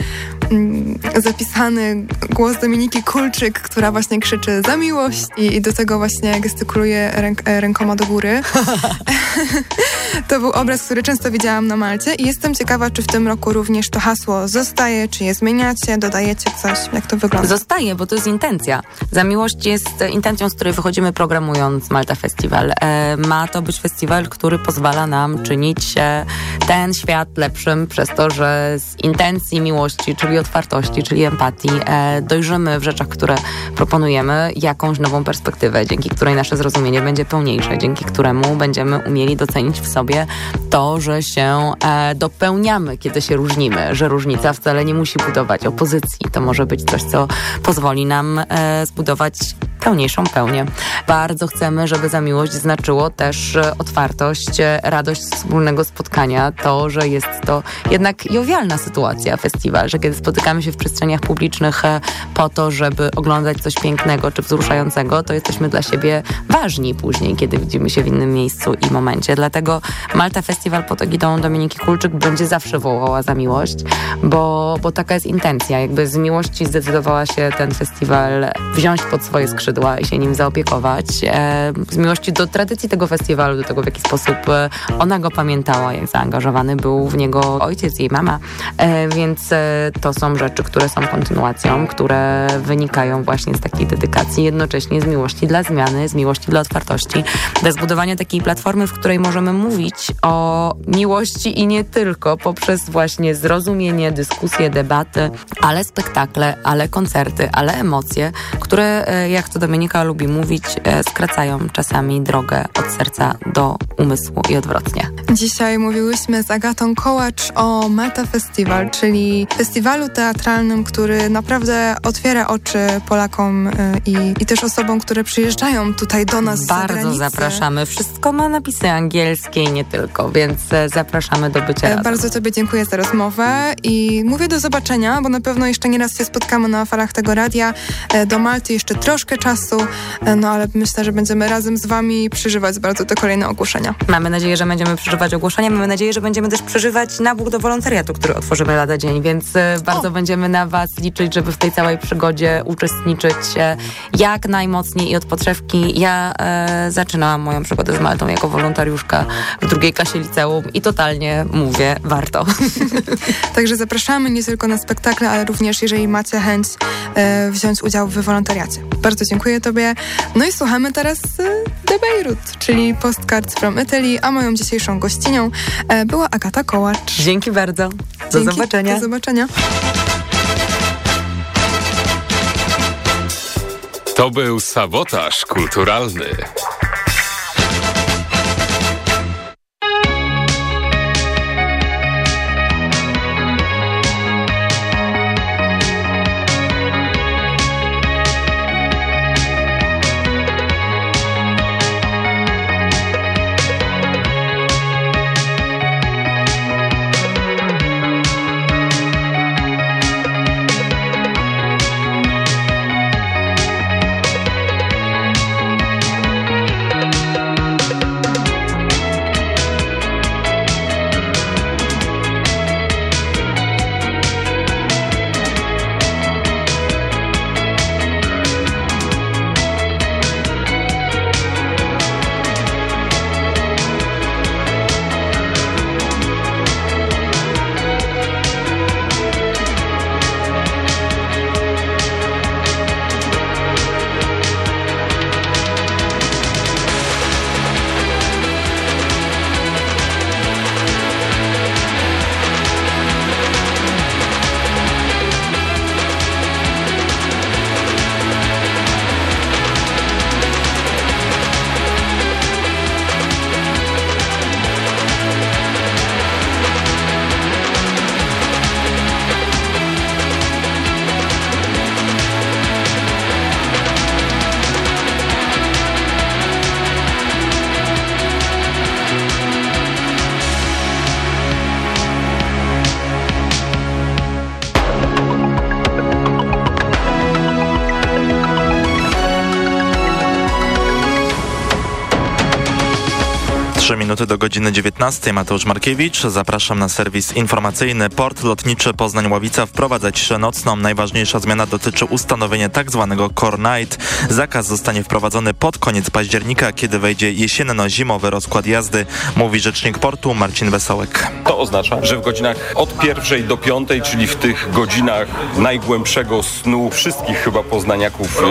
mm, zapisany głos Dominiki Kulczyk, która właśnie krzyczy za miłość i, i do tego właśnie gestykuluje ręk, e, rękoma do góry. (laughs) (laughs) to był obraz, który często widziałam na Malcie i jestem ciekawa, czy w tym roku również to hasło zostaje, czy je zmieniacie, dodajecie coś, jak to wygląda? Zostaje, bo to jest intencja. Za miłość jest intencją, z której wychodzimy programując Malta Festival. E, ma to być festiwal, który pozwala nam czynić ten świat lepszym przez to, że z intencji miłości, czyli otwartości, czyli empatii e, dojrzymy w rzeczach, które proponujemy, jakąś nową perspektywę, dzięki której nasze zrozumienie będzie pełniejsze, dzięki któremu będziemy umieli docenić w sobie to, że się e, dopełniamy, kiedy się różnimy, że różnica wcale nie musi budować opozycji. To może być coś, co pozwoli nam e, zbudować pełniejszą pełnię. Bardzo chcemy, żeby za miłość znaczyło też otwartość, radość wspólnego spotkania, to, że jest to jednak jowialna sytuacja, festiwal, że kiedy spotykamy się w przestrzeniach publicznych e, po to, żeby oglądać coś pięknego czy wzruszającego, to jesteśmy dla siebie ważni później, kiedy widzimy się w innym miejscu i momencie. Dlatego Malta Festiwal pod egidą Dominiki Kulczyk będzie zawsze wołała za miłość, bo, bo taka jest intencja. Jakby z miłości zdecydowała się ten festiwal wziąć pod swoje skrzydła i się nim zaopiekować. E, z miłości do tradycji tego festiwalu, do tego w jaki sposób e, ona go pamiętała, jak zaangażowany był w niego ojciec, jej mama. E, więc to są rzeczy, które są kontynuacją, które wynikają właśnie z takiej dedykacji, jednocześnie z miłości dla zmiany, z miłości dla otwartości, dla zbudowania takiej platformy, w której możemy mówić o miłości i nie tylko, poprzez właśnie zrozumienie, dyskusje, debaty, ale spektakle, ale koncerty, ale emocje, które, jak to Dominika lubi mówić, skracają czasami drogę od serca do umysłu i odwrotnie. Dzisiaj mówiłyśmy z Agatą Kołacz o Meta Festival, czyli festiwalu teatralnym, który naprawdę otwiera oczy Polakom y, i, i też osobom, które przyjeżdżają tutaj do nas Bardzo zapraszamy. Wszystko ma napisy angielskie i nie tylko, więc e, zapraszamy do bycia e, razem. Bardzo Tobie dziękuję za rozmowę i mówię do zobaczenia, bo na pewno jeszcze nie raz się spotkamy na falach tego radia. E, do Malty jeszcze troszkę czasu, no ale myślę, że będziemy razem z Wami przeżywać bardzo te kolejne ogłoszenia. Mamy nadzieję, że będziemy przeżywać ogłoszenia. Mamy nadzieję, że będziemy też przeżywać nabór do wolontariatu, który otworzymy lada dzień, więc bardzo o. będziemy na Was liczyć, żeby w tej całej przygodzie uczestniczyć jak najmocniej i od podszewki. Ja e, zaczynałam moją przygodę z Maltą jako wolontariuszka w drugiej klasie liceum i totalnie mówię, warto. (laughs) Także zapraszamy nie tylko na spektakle, ale również jeżeli macie chęć e, wziąć udział w wolontariacie. Bardzo dziękuję Tobie. No i słuchamy teraz e, The Beirut, czyli Postcards from Italy, a moją dzisiejszą gościnią e, była Agata Kołacz. Dzięki bardzo. Do Dzięki. zobaczenia. Do zobaczenia. To był sabotaż kulturalny. Minuty do godziny 19. Mateusz Markiewicz. Zapraszam na serwis informacyjny. Port lotniczy Poznań-Ławica wprowadza ciszę nocną. Najważniejsza zmiana dotyczy ustanowienia tzw. Tak core night. Zakaz zostanie wprowadzony pod koniec października, kiedy wejdzie jesienno-zimowy rozkład jazdy, mówi rzecznik portu Marcin Wesołek. To oznacza, że w godzinach od pierwszej do piątej, czyli w tych godzinach najgłębszego snu wszystkich chyba poznaniaków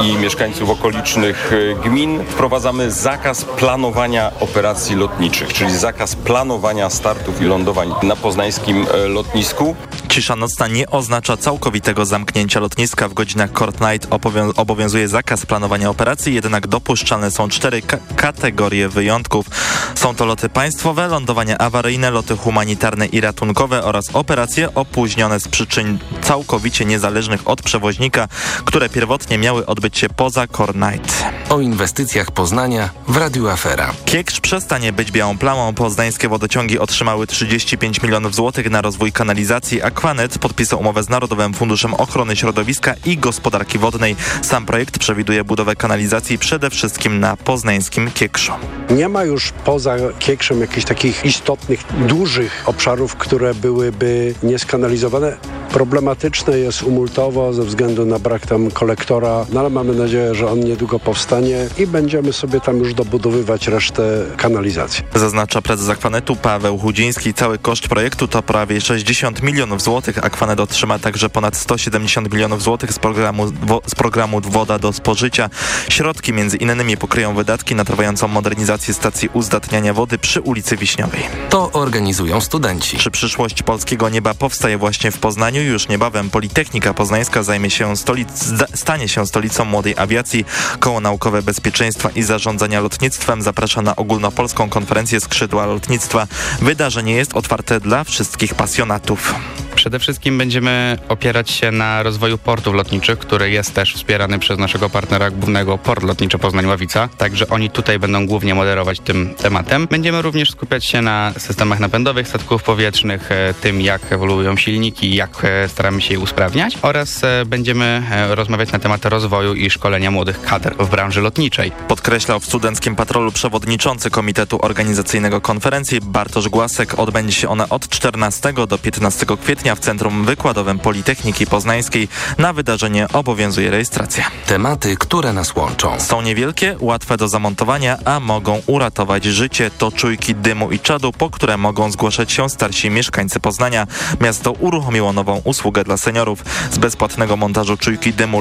y, i mieszkańców okolicznych y, gmin wprowadzamy zakaz planowania operacji lotniczych, czyli zakaz planowania startów i lądowań na poznańskim e, lotnisku. Cisza nocna nie oznacza całkowitego zamknięcia lotniska. W godzinach Court Night obowiązuje zakaz planowania operacji, jednak dopuszczalne są cztery kategorie wyjątków. Są to loty państwowe, lądowania awaryjne, loty humanitarne i ratunkowe oraz operacje opóźnione z przyczyn całkowicie niezależnych od przewoźnika, które pierwotnie miały odbyć się poza Core Night. O inwestycjach Poznania w Radiu Afera. Kieksz przestanie być białą plamą. Poznańskie wodociągi otrzymały 35 milionów złotych na rozwój kanalizacji. Aquanet podpisał umowę z Narodowym Funduszem Ochrony Środowiska i Gospodarki Wodnej. Sam projekt przewiduje budowę kanalizacji przede wszystkim na poznańskim Kiekszu. Nie ma już poza Kiekszem jakichś takich istotnych, dużych obszarów, które byłyby nieskanalizowane. Problematyczne jest umultowo ze względu na brak tam kolektora, no ale mamy nadzieję, że on niedługo powstanie i będziemy sobie tam już dobudowywać resztę kanalizacji. Zaznacza prezes Akwanetu Paweł Chudziński. Cały koszt projektu to prawie 60 milionów złotych. Akwanet otrzyma także ponad 170 milionów złotych z programu, z programu Woda do spożycia. Środki między innymi pokryją wydatki na trwającą modernizację stacji uzdatniania wody przy ulicy Wiśniowej. To organizują studenci. Czy przyszłość polskiego nieba powstaje właśnie w Poznaniu? Już niebawem Politechnika Poznańska zajmie się stolic, stanie się stolicą młodej awiacji. Koło Naukowe Bezpieczeństwa i Zarządzania Lotnictwem zaprasza na ogólnopolską konferencję skrzydła lotnictwa. Wydarzenie jest otwarte dla wszystkich pasjonatów. Przede wszystkim będziemy opierać się na rozwoju portów lotniczych, który jest też wspierany przez naszego partnera głównego Port Lotniczy Poznań-Ławica, także oni tutaj będą głównie moderować tym tematem. Będziemy również skupiać się na systemach napędowych statków powietrznych, e, tym jak ewoluują silniki, jak e, staramy się je usprawniać oraz e, będziemy rozmawiać na temat rozwoju i szkolenia młodych kadr w branży lotniczej. Podkreślał w studenckim patrolu przewodniczący Komitetu Organizacyjnego Konferencji Bartosz Głasek. Odbędzie się ona od 14 do 15 kwietnia w Centrum Wykładowym Politechniki Poznańskiej. Na wydarzenie obowiązuje rejestracja. Tematy, które nas łączą. Są niewielkie, łatwe do zamontowania, a mogą uratować życie. To czujki dymu i czadu, po które mogą zgłaszać się starsi mieszkańcy Poznania. Miasto uruchomiło nową usługę dla seniorów. Z bezpłatnego montażu czujki dymu